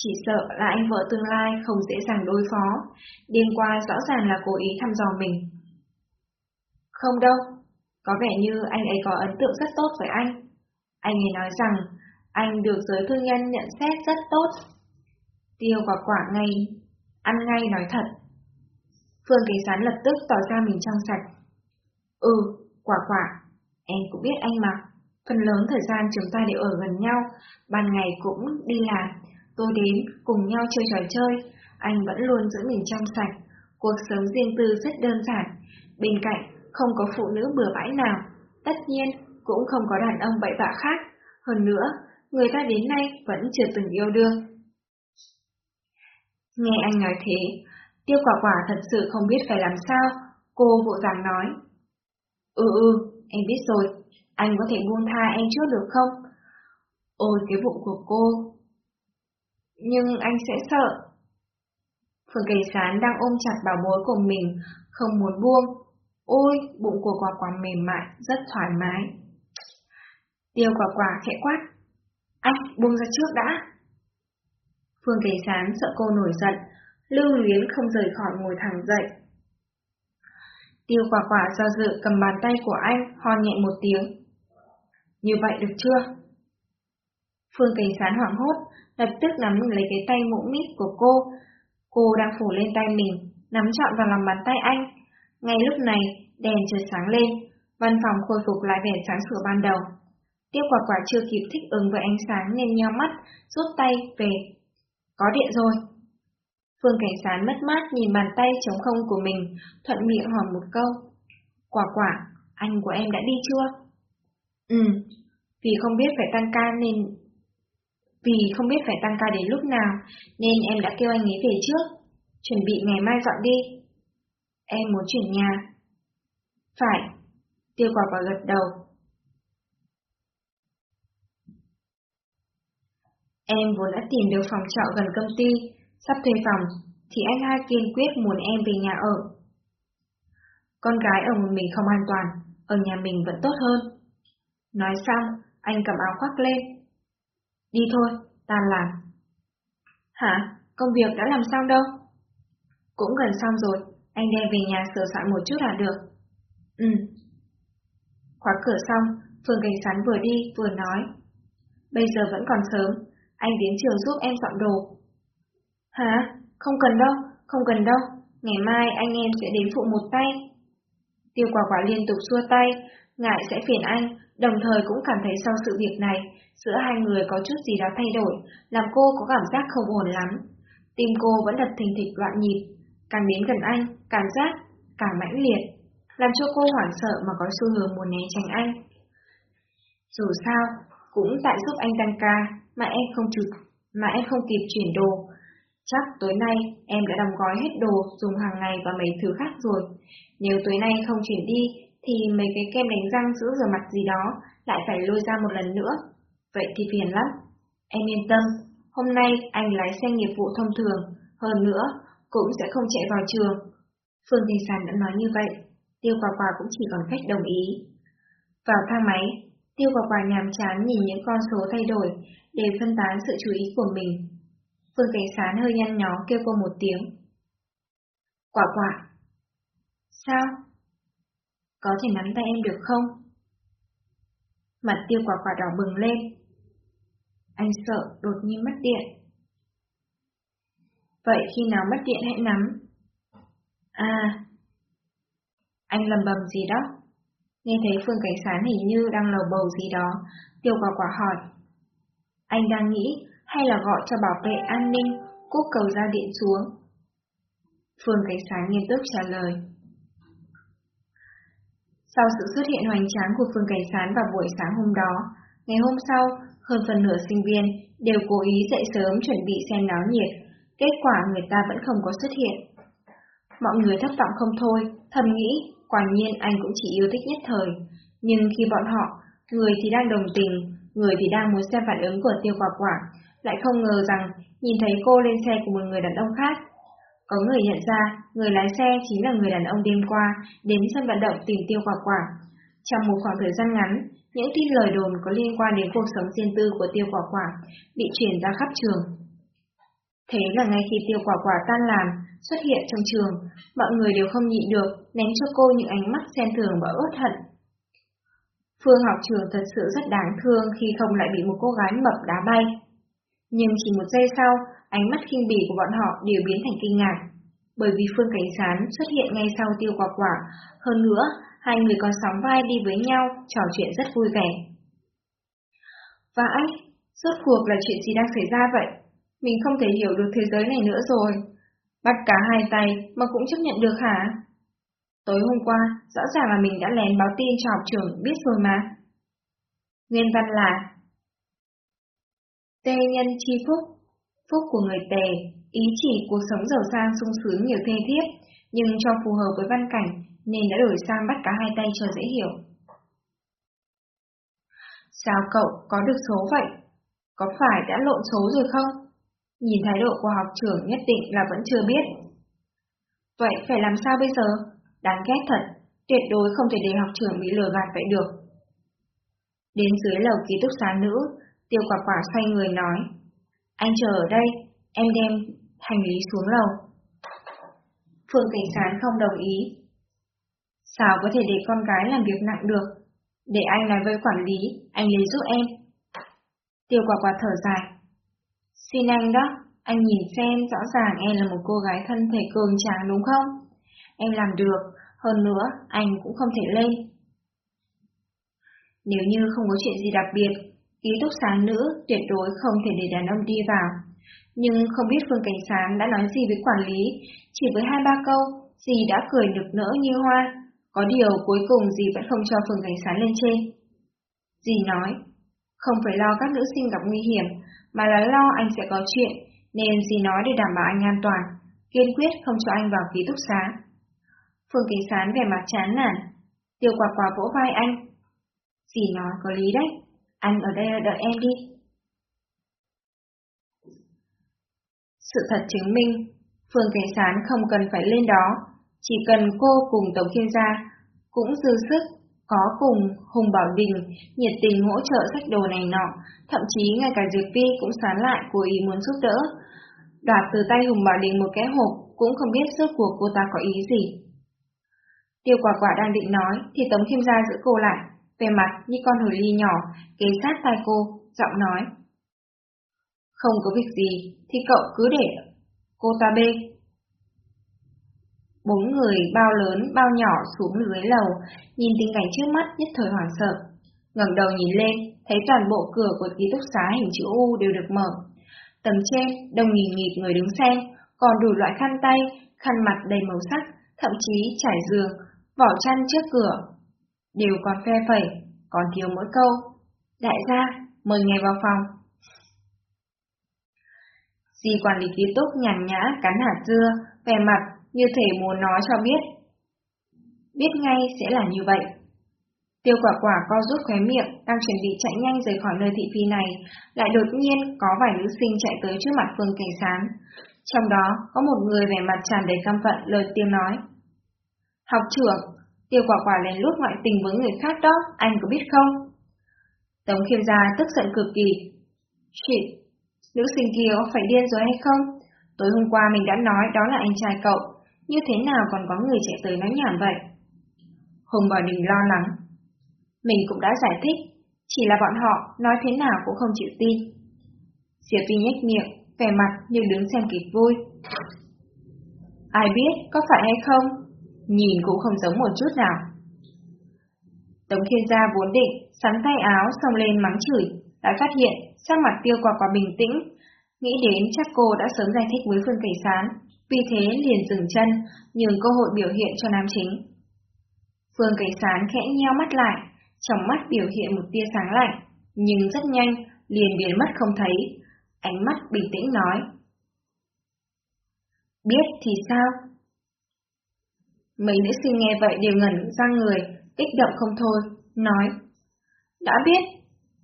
Chỉ sợ là anh vợ tương lai không dễ dàng đối phó, đêm qua rõ ràng là cố ý thăm dò mình. Không đâu, có vẻ như anh ấy có ấn tượng rất tốt với anh. Anh ấy nói rằng anh được giới thương nhân nhận xét rất tốt. Tiêu quả quả ngay, ăn ngay nói thật. Phương Kế Sán lập tức tỏ ra mình trong sạch. Ừ, quả quả, em cũng biết anh mà. Phần lớn thời gian chúng ta đều ở gần nhau, ban ngày cũng đi làm, tôi đến cùng nhau chơi trò chơi, anh vẫn luôn giữ mình trong sạch. Cuộc sống riêng tư rất đơn giản, bên cạnh không có phụ nữ bừa bãi nào, tất nhiên cũng không có đàn ông bậy bạ khác. Hơn nữa, người ta đến nay vẫn chưa từng yêu đương. Nghe anh nói thế, tiêu quả quả thật sự không biết phải làm sao, cô vội vàng nói. Ừ ừ, em biết rồi, anh có thể buông tha em trước được không? Ôi cái bụng của cô. Nhưng anh sẽ sợ. Phương Kỳ Sán đang ôm chặt bảo bối của mình, không muốn buông. Ôi, bụng của quả quả mềm mại, rất thoải mái. Tiêu quả quả khẽ quát. Anh, buông ra trước đã. Phương Kỳ Sán sợ cô nổi giận, lưu luyến không rời khỏi ngồi thẳng dậy. Tiêu quả quả do dự cầm bàn tay của anh, ho nhẹ một tiếng. Như vậy được chưa? Phương Kỳ Sán hoảng hốt, lập tức nắm lấy cái tay mũ mít của cô. Cô đang phủ lên tay mình, nắm trọn vào lòng bàn tay anh. Ngay lúc này, đèn chợt sáng lên, văn phòng khôi phục lại vẻ sáng sủa ban đầu. Tiêu quả quả chưa kịp thích ứng với ánh sáng nên nheo mắt, rút tay về. Có điện rồi. Phương Cảnh Sán mất mát nhìn bàn tay trống không của mình, thuận miệng hỏi một câu. Quả quả, anh của em đã đi chưa? Ừ, vì không biết phải tăng ca nên... Vì không biết phải tăng ca đến lúc nào, nên em đã kêu anh ấy về trước. Chuẩn bị ngày mai dọn đi. Em muốn chuyển nhà. Phải. Tiêu quả quả gật đầu, Em vốn đã tìm được phòng trọ gần công ty, sắp thuê phòng, thì anh hai kiên quyết muốn em về nhà ở. Con gái ở một mình không an toàn, ở nhà mình vẫn tốt hơn. Nói xong, anh cầm áo khoác lên. Đi thôi, ta làm. Hả? Công việc đã làm xong đâu? Cũng gần xong rồi, anh đem về nhà sửa soạn một chút là được. Ừ. Khóa cửa xong, Phương Cảnh Sán vừa đi vừa nói. Bây giờ vẫn còn sớm, anh đến trường giúp em dọn đồ. Hả? Không cần đâu, không cần đâu, ngày mai anh em sẽ đến phụ một tay. Tiêu quả quả liên tục xua tay, ngại sẽ phiền anh, đồng thời cũng cảm thấy sau sự việc này, giữa hai người có chút gì đó thay đổi, làm cô có cảm giác không ổn lắm. Tim cô vẫn đập thình thịch loạn nhịp, càng đến gần anh, cảm giác càng mãnh liệt, làm cho cô hoảng sợ mà có xu hướng muốn né tránh anh. Dù sao, cũng tại giúp anh tăng ca, mà em không chụp, mà em không kịp chuyển đồ. Chắc tối nay em đã đóng gói hết đồ dùng hàng ngày và mấy thứ khác rồi. Nếu tối nay không chuyển đi, thì mấy cái kem đánh răng giữ rửa mặt gì đó lại phải lôi ra một lần nữa. Vậy thì phiền lắm. Em yên tâm, hôm nay anh lái xe nghiệp vụ thông thường, hơn nữa, cũng sẽ không chạy vào trường. Phương Thanh Sàn đã nói như vậy, Tiêu Quả Quả cũng chỉ còn cách đồng ý. Vào thang máy, Tiêu Quả Quả nhàm chán nhìn những con số thay đổi, để phân tán sự chú ý của mình. Phương Cảnh Sán hơi nhăn nhó kêu cô một tiếng. Quả quả. Sao? Có thể nắm tay em được không? Mặt tiêu quả quả đỏ bừng lên. Anh sợ đột nhiên mất điện. Vậy khi nào mất điện hãy nắm. À, anh lầm bầm gì đó? Nghe thấy Phương Cảnh Sán hình như đang lầu bầu gì đó, tiêu quả quả hỏi. Anh đang nghĩ hay là gọi cho bảo vệ an ninh, cúp cầu ra điện xuống. Phương Cảnh Sáng nghiêm túc trả lời. Sau sự xuất hiện hoành tráng của Phương Cảnh Sán vào buổi sáng hôm đó, ngày hôm sau, hơn phần nửa sinh viên đều cố ý dậy sớm chuẩn bị xem náo nhiệt, kết quả người ta vẫn không có xuất hiện. Mọi người thất vọng không thôi, thầm nghĩ, quả nhiên anh cũng chỉ yêu thích nhất thời, nhưng khi bọn họ, người thì đang đồng tình, người thì đang muốn xem phản ứng của tiêu quả quả, lại không ngờ rằng nhìn thấy cô lên xe của một người đàn ông khác. Có người nhận ra người lái xe chính là người đàn ông đêm qua đến sân vận động tìm tiêu quả quả. Trong một khoảng thời gian ngắn, những tin lời đồn có liên quan đến cuộc sống riêng tư của tiêu quả quả bị truyền ra khắp trường. Thế là ngay khi tiêu quả quả tan làm, xuất hiện trong trường, mọi người đều không nhịn được, ném cho cô những ánh mắt xen thường và ớt hận. Phương học trường thật sự rất đáng thương khi không lại bị một cô gái mập đá bay. Nhưng chỉ một giây sau, ánh mắt kinh bỉ của bọn họ đều biến thành kinh ngạc. Bởi vì Phương Cảnh Sán xuất hiện ngay sau tiêu quả quả, hơn nữa, hai người còn sóng vai đi với nhau, trò chuyện rất vui vẻ. Vãi, rốt cuộc là chuyện gì đang xảy ra vậy? Mình không thể hiểu được thế giới này nữa rồi. Bắt cả hai tay mà cũng chấp nhận được hả? Tối hôm qua, rõ ràng là mình đã lén báo tin cho học trưởng biết rồi mà. Nguyên văn là Tê nhân chi phúc, phúc của người tề, ý chỉ cuộc sống giàu sang sung sướng nhiều thê thiết, nhưng cho phù hợp với văn cảnh nên đã đổi sang bắt cả hai tay cho dễ hiểu. Sao cậu có được số vậy? Có phải đã lộn số rồi không? Nhìn thái độ của học trưởng nhất định là vẫn chưa biết. Vậy phải làm sao bây giờ? Đáng ghét thật, tuyệt đối không thể để học trưởng bị lừa gạt vậy được. Đến dưới lầu ký túc xá nữ, tiêu quả quả xoay người nói. Anh chờ ở đây, em đem hành lý xuống lầu. Phương Cảnh Sán không đồng ý. Sao có thể để con gái làm việc nặng được? Để anh nói với quản lý, anh lấy giúp em. Tiêu quả quả thở dài. Xin anh đó, anh nhìn xem rõ ràng em là một cô gái thân thể cường tráng đúng không? Em làm được, hơn nữa anh cũng không thể lên. Nếu như không có chuyện gì đặc biệt, ký túc xá nữ tuyệt đối không thể để đàn ông đi vào. Nhưng không biết Phương Cảnh Sáng đã nói gì với quản lý, chỉ với hai ba câu, dì đã cười nực nỡ như hoa. Có điều cuối cùng dì vẫn không cho Phương Cảnh Sáng lên trên. Dì nói, không phải lo các nữ sinh gặp nguy hiểm, mà là lo anh sẽ có chuyện, nên dì nói để đảm bảo anh an toàn, kiên quyết không cho anh vào ký túc xá. Phương Kính Sán vẻ mặt chán nản, tiêu quả quả vỗ vai anh. Dì nói có lý đấy, anh ở đây đợi em đi. Sự thật chứng minh, Phương Cảnh Sán không cần phải lên đó, chỉ cần cô cùng Tổng Khiêm gia cũng dư sức, có cùng Hùng Bảo Đình nhiệt tình hỗ trợ sách đồ này nọ, thậm chí ngay cả Diệp Vi cũng sán lại cố ý muốn giúp đỡ. Đoạt từ tay Hùng Bảo Đình một cái hộp cũng không biết sức của cô ta có ý gì. Tiêu quả quả đang định nói thì Tống kim gia giữ cô lại, về mặt như con hồi ly nhỏ, kế sát tai cô, giọng nói. Không có việc gì, thì cậu cứ để cô ta bê. Bốn người bao lớn bao nhỏ xuống dưới lầu, nhìn tình cảnh trước mắt nhất thời hoảng sợ. ngẩng đầu nhìn lên, thấy toàn bộ cửa của ký túc xá hình chữ U đều được mở. Tầng trên, đông nghìn nghịt người đứng xem, còn đủ loại khăn tay, khăn mặt đầy màu sắc, thậm chí trải giường, vỏ chăn trước cửa. Đều còn phe phẩy, còn thiếu mỗi câu. Đại gia, mời ngài vào phòng. Di quản lý ký túc nhàn nhã cắn hạt dưa, vẻ mặt như thể muốn nói cho biết. Biết ngay sẽ là như vậy. Tiêu quả quả co rút khóe miệng, đang chuẩn bị chạy nhanh rời khỏi nơi thị phi này, lại đột nhiên có vài nữ sinh chạy tới trước mặt Phương Cảnh Sán. Trong đó có một người vẻ mặt tràn đầy căm phận lời Tiêu nói. Học trưởng, tiêu quả quả lén lút ngoại tình với người khác đó, anh có biết không? Tống khiêm gia tức giận cực kỳ. Chị, nữ sinh kia có phải điên rồi hay không? Tối hôm qua mình đã nói đó là anh trai cậu, như thế nào còn có người chạy tới nói nhảm vậy? Hùng Bảo Đình lo lắng. Mình cũng đã giải thích, chỉ là bọn họ nói thế nào cũng không chịu tin. Diệp Vi nhếch miệng, vẻ mặt như đứng xem kịch vui. Ai biết có phải hay không? Nhìn cũng không giống một chút nào. Tống Thiên Gia vốn định sắn tay áo xông lên mắng chửi, đã phát hiện sắc mặt tiêu quả quả bình tĩnh, nghĩ đến chắc cô đã sớm giải thích với Phương Cảnh Sán, vì thế liền dừng chân, nhường cơ hội biểu hiện cho nam chính. Phương Cảnh Sán khẽ nheo mắt lại, trong mắt biểu hiện một tia sáng lạnh, nhưng rất nhanh, liền biến mất không thấy, ánh mắt bình tĩnh nói. Biết thì sao? Mấy nữ sinh nghe vậy đều ngẩn ra người, kích động không thôi, nói. Đã biết,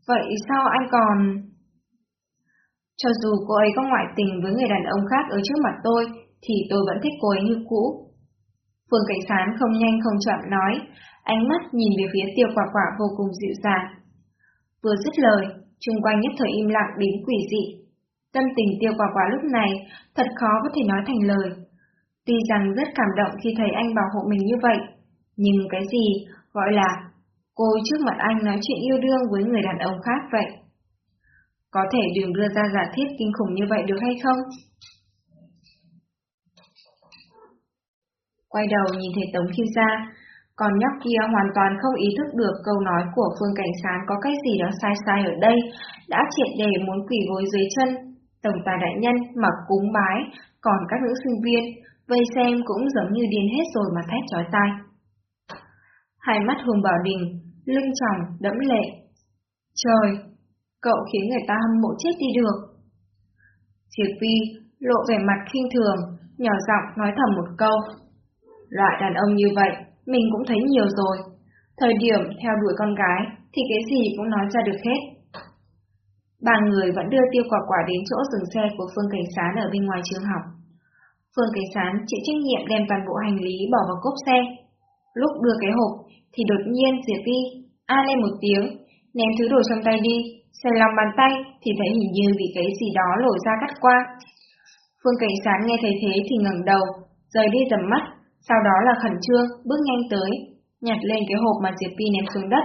vậy sao anh còn... Cho dù cô ấy có ngoại tình với người đàn ông khác ở trước mặt tôi, thì tôi vẫn thích cô ấy như cũ. Phương Cảnh Sán không nhanh không chậm nói, ánh mắt nhìn về phía tiêu quả quả vô cùng dịu dàng. Vừa dứt lời, chung quanh nhất thời im lặng đến quỷ dị. Tâm tình tiêu quả quả lúc này thật khó có thể nói thành lời. Tuy rằng rất cảm động khi thấy anh bảo hộ mình như vậy, nhưng cái gì gọi là cô trước mặt anh nói chuyện yêu đương với người đàn ông khác vậy? Có thể đừng đưa ra giả thiết kinh khủng như vậy được hay không? Quay đầu nhìn thấy Tống Khiêu Gia, còn nhóc kia hoàn toàn không ý thức được câu nói của Phương Cảnh Sán có cái gì đó sai sai ở đây, đã triệt đề muốn quỷ gối dưới chân. Tổng tài đại nhân mặc cúng bái, còn các nữ sinh viên, vây xem cũng giống như điên hết rồi mà thét chói tai. Hai mắt Hùng Bảo Đình, lưng tròng, đẫm lệ. Trời, cậu khiến người ta hâm mộ chết đi được. Diệp Vi lộ vẻ mặt khinh thường, nhỏ giọng nói thầm một câu. Loại đàn ông như vậy, mình cũng thấy nhiều rồi. Thời điểm theo đuổi con gái thì cái gì cũng nói ra được hết. Ba người vẫn đưa tiêu quả quả đến chỗ dừng xe của Phương Cảnh Sán ở bên ngoài trường học. Phương Cảnh Sán chịu trách nhiệm đem toàn bộ hành lý bỏ vào cốp xe. Lúc đưa cái hộp thì đột nhiên Diệp Vi a lên một tiếng, ném thứ đồ trong tay đi, xoay lòng bàn tay thì thấy hình như bị cái gì đó lồi ra cắt qua. Phương Cảnh Sán nghe thấy thế thì ngẩng đầu, rời đi tầm mắt, sau đó là khẩn trương, bước nhanh tới, nhặt lên cái hộp mà Diệp Phi ném xuống đất,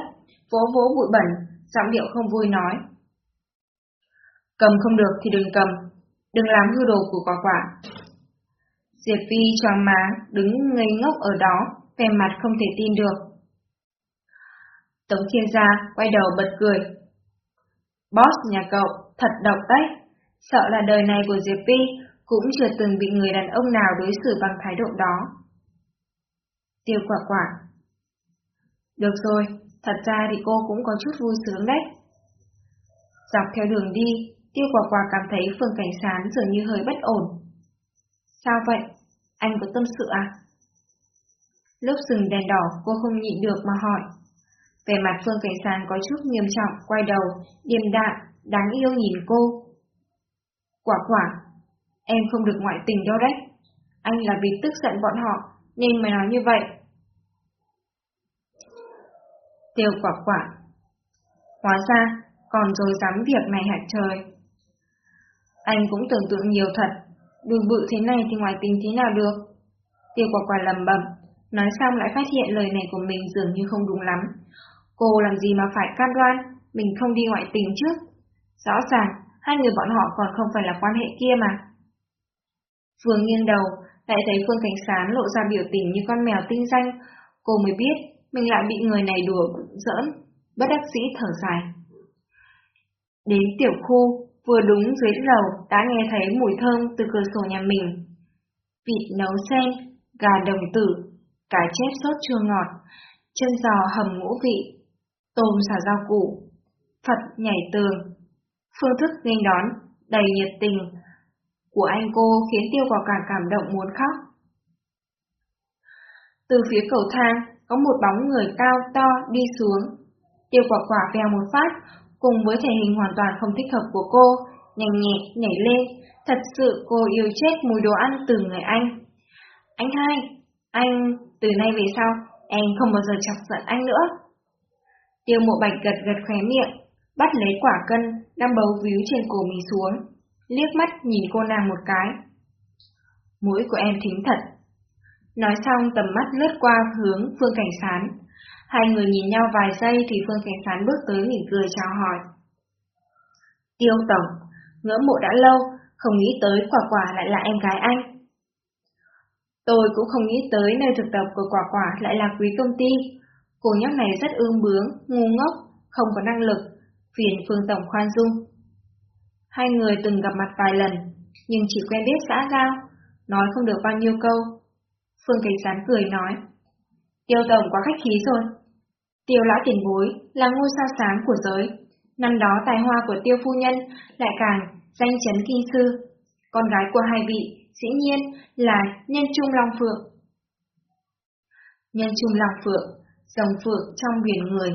vỗ vỗ bụi bẩn, giọng điệu không vui nói. Cầm không được thì đừng cầm, đừng làm hư đồ của quả quả. Diệp Phi choáng má, đứng ngây ngốc ở đó, vẻ mặt không thể tin được. Tống Thiên Gia quay đầu bật cười. Boss nhà cậu, thật độc đấy, sợ là đời này của Diệp Phi cũng chưa từng bị người đàn ông nào đối xử bằng thái độ đó. Tiêu quả quả. Được rồi, thật ra thì cô cũng có chút vui sướng đấy. Dọc theo đường đi, tiêu quả quả cảm thấy phường cảnh sán dường như hơi bất ổn. Sao vậy? Anh có tâm sự à? Lúc dừng đèn đỏ, cô không nhịn được mà hỏi. Về mặt Phương Cảnh Sán có chút nghiêm trọng, quay đầu, điềm đạm, đáng yêu nhìn cô. Quả quả, em không được ngoại tình đâu đấy. Anh là vì tức giận bọn họ, nên mới nói như vậy. Tiêu quả quả. Hóa ra, còn rồi dám việc này hạt trời. Anh cũng tưởng tượng nhiều thật, đùi bự thế này thì ngoài tình thế nào được. Tiêu quả quả lầm bầm, nói xong lại phát hiện lời này của mình dường như không đúng lắm. Cô làm gì mà phải cam đoan, mình không đi ngoại tình chứ? Rõ ràng, hai người bọn họ còn không phải là quan hệ kia mà. Phương nghiêng đầu, lại thấy Phương Cảnh Sán lộ ra biểu tình như con mèo tinh danh, cô mới biết mình lại bị người này đùa giỡn, bất đắc dĩ thở dài. Đến tiểu khu, vừa đúng dưới lầu đã nghe thấy mùi thơm từ cửa sổ nhà mình. Vịt nấu sen, gà đồng tử, cá chép sốt chua ngọt, chân giò hầm ngũ vị, tôm xào rau củ, Phật nhảy tường. Phương thức nghênh đón, đầy nhiệt tình của anh cô khiến tiêu quả cả cảm động muốn khóc. Từ phía cầu thang, có một bóng người cao to đi xuống. Tiêu quả quả vèo một phát, cùng với thể hình hoàn toàn không thích hợp của cô, nhanh nhẹ nhảy lên, thật sự cô yêu chết mùi đồ ăn từ người anh. Anh hai, anh, từ nay về sau, em không bao giờ chọc giận anh nữa. Tiêu mộ bạch gật gật khóe miệng, bắt lấy quả cân, đang bấu víu trên cổ mình xuống, liếc mắt nhìn cô nàng một cái. Mũi của em thính thật, Nói xong tầm mắt lướt qua hướng Phương Cảnh Sán. Hai người nhìn nhau vài giây thì Phương Cảnh Sán bước tới mỉm cười chào hỏi. Tiêu Tổng, ngỡ mộ đã lâu, không nghĩ tới quả quả lại là em gái anh. Tôi cũng không nghĩ tới nơi thực tập của quả quả lại là quý công ty. Cô nhóc này rất ương bướng, ngu ngốc, không có năng lực, phiền Phương Tổng khoan dung. Hai người từng gặp mặt vài lần, nhưng chỉ quen biết xã giao, nói không được bao nhiêu câu, Phương Cảnh Sán cười nói. Tiêu Tổng quá khách khí rồi. Tiêu lão tiền bối là ngôi sao sáng của giới. Năm đó tài hoa của tiêu phu nhân lại càng danh chấn kinh sư. Con gái của hai vị dĩ nhiên là nhân trung long phượng. Nhân trung long phượng, dòng phượng trong biển người.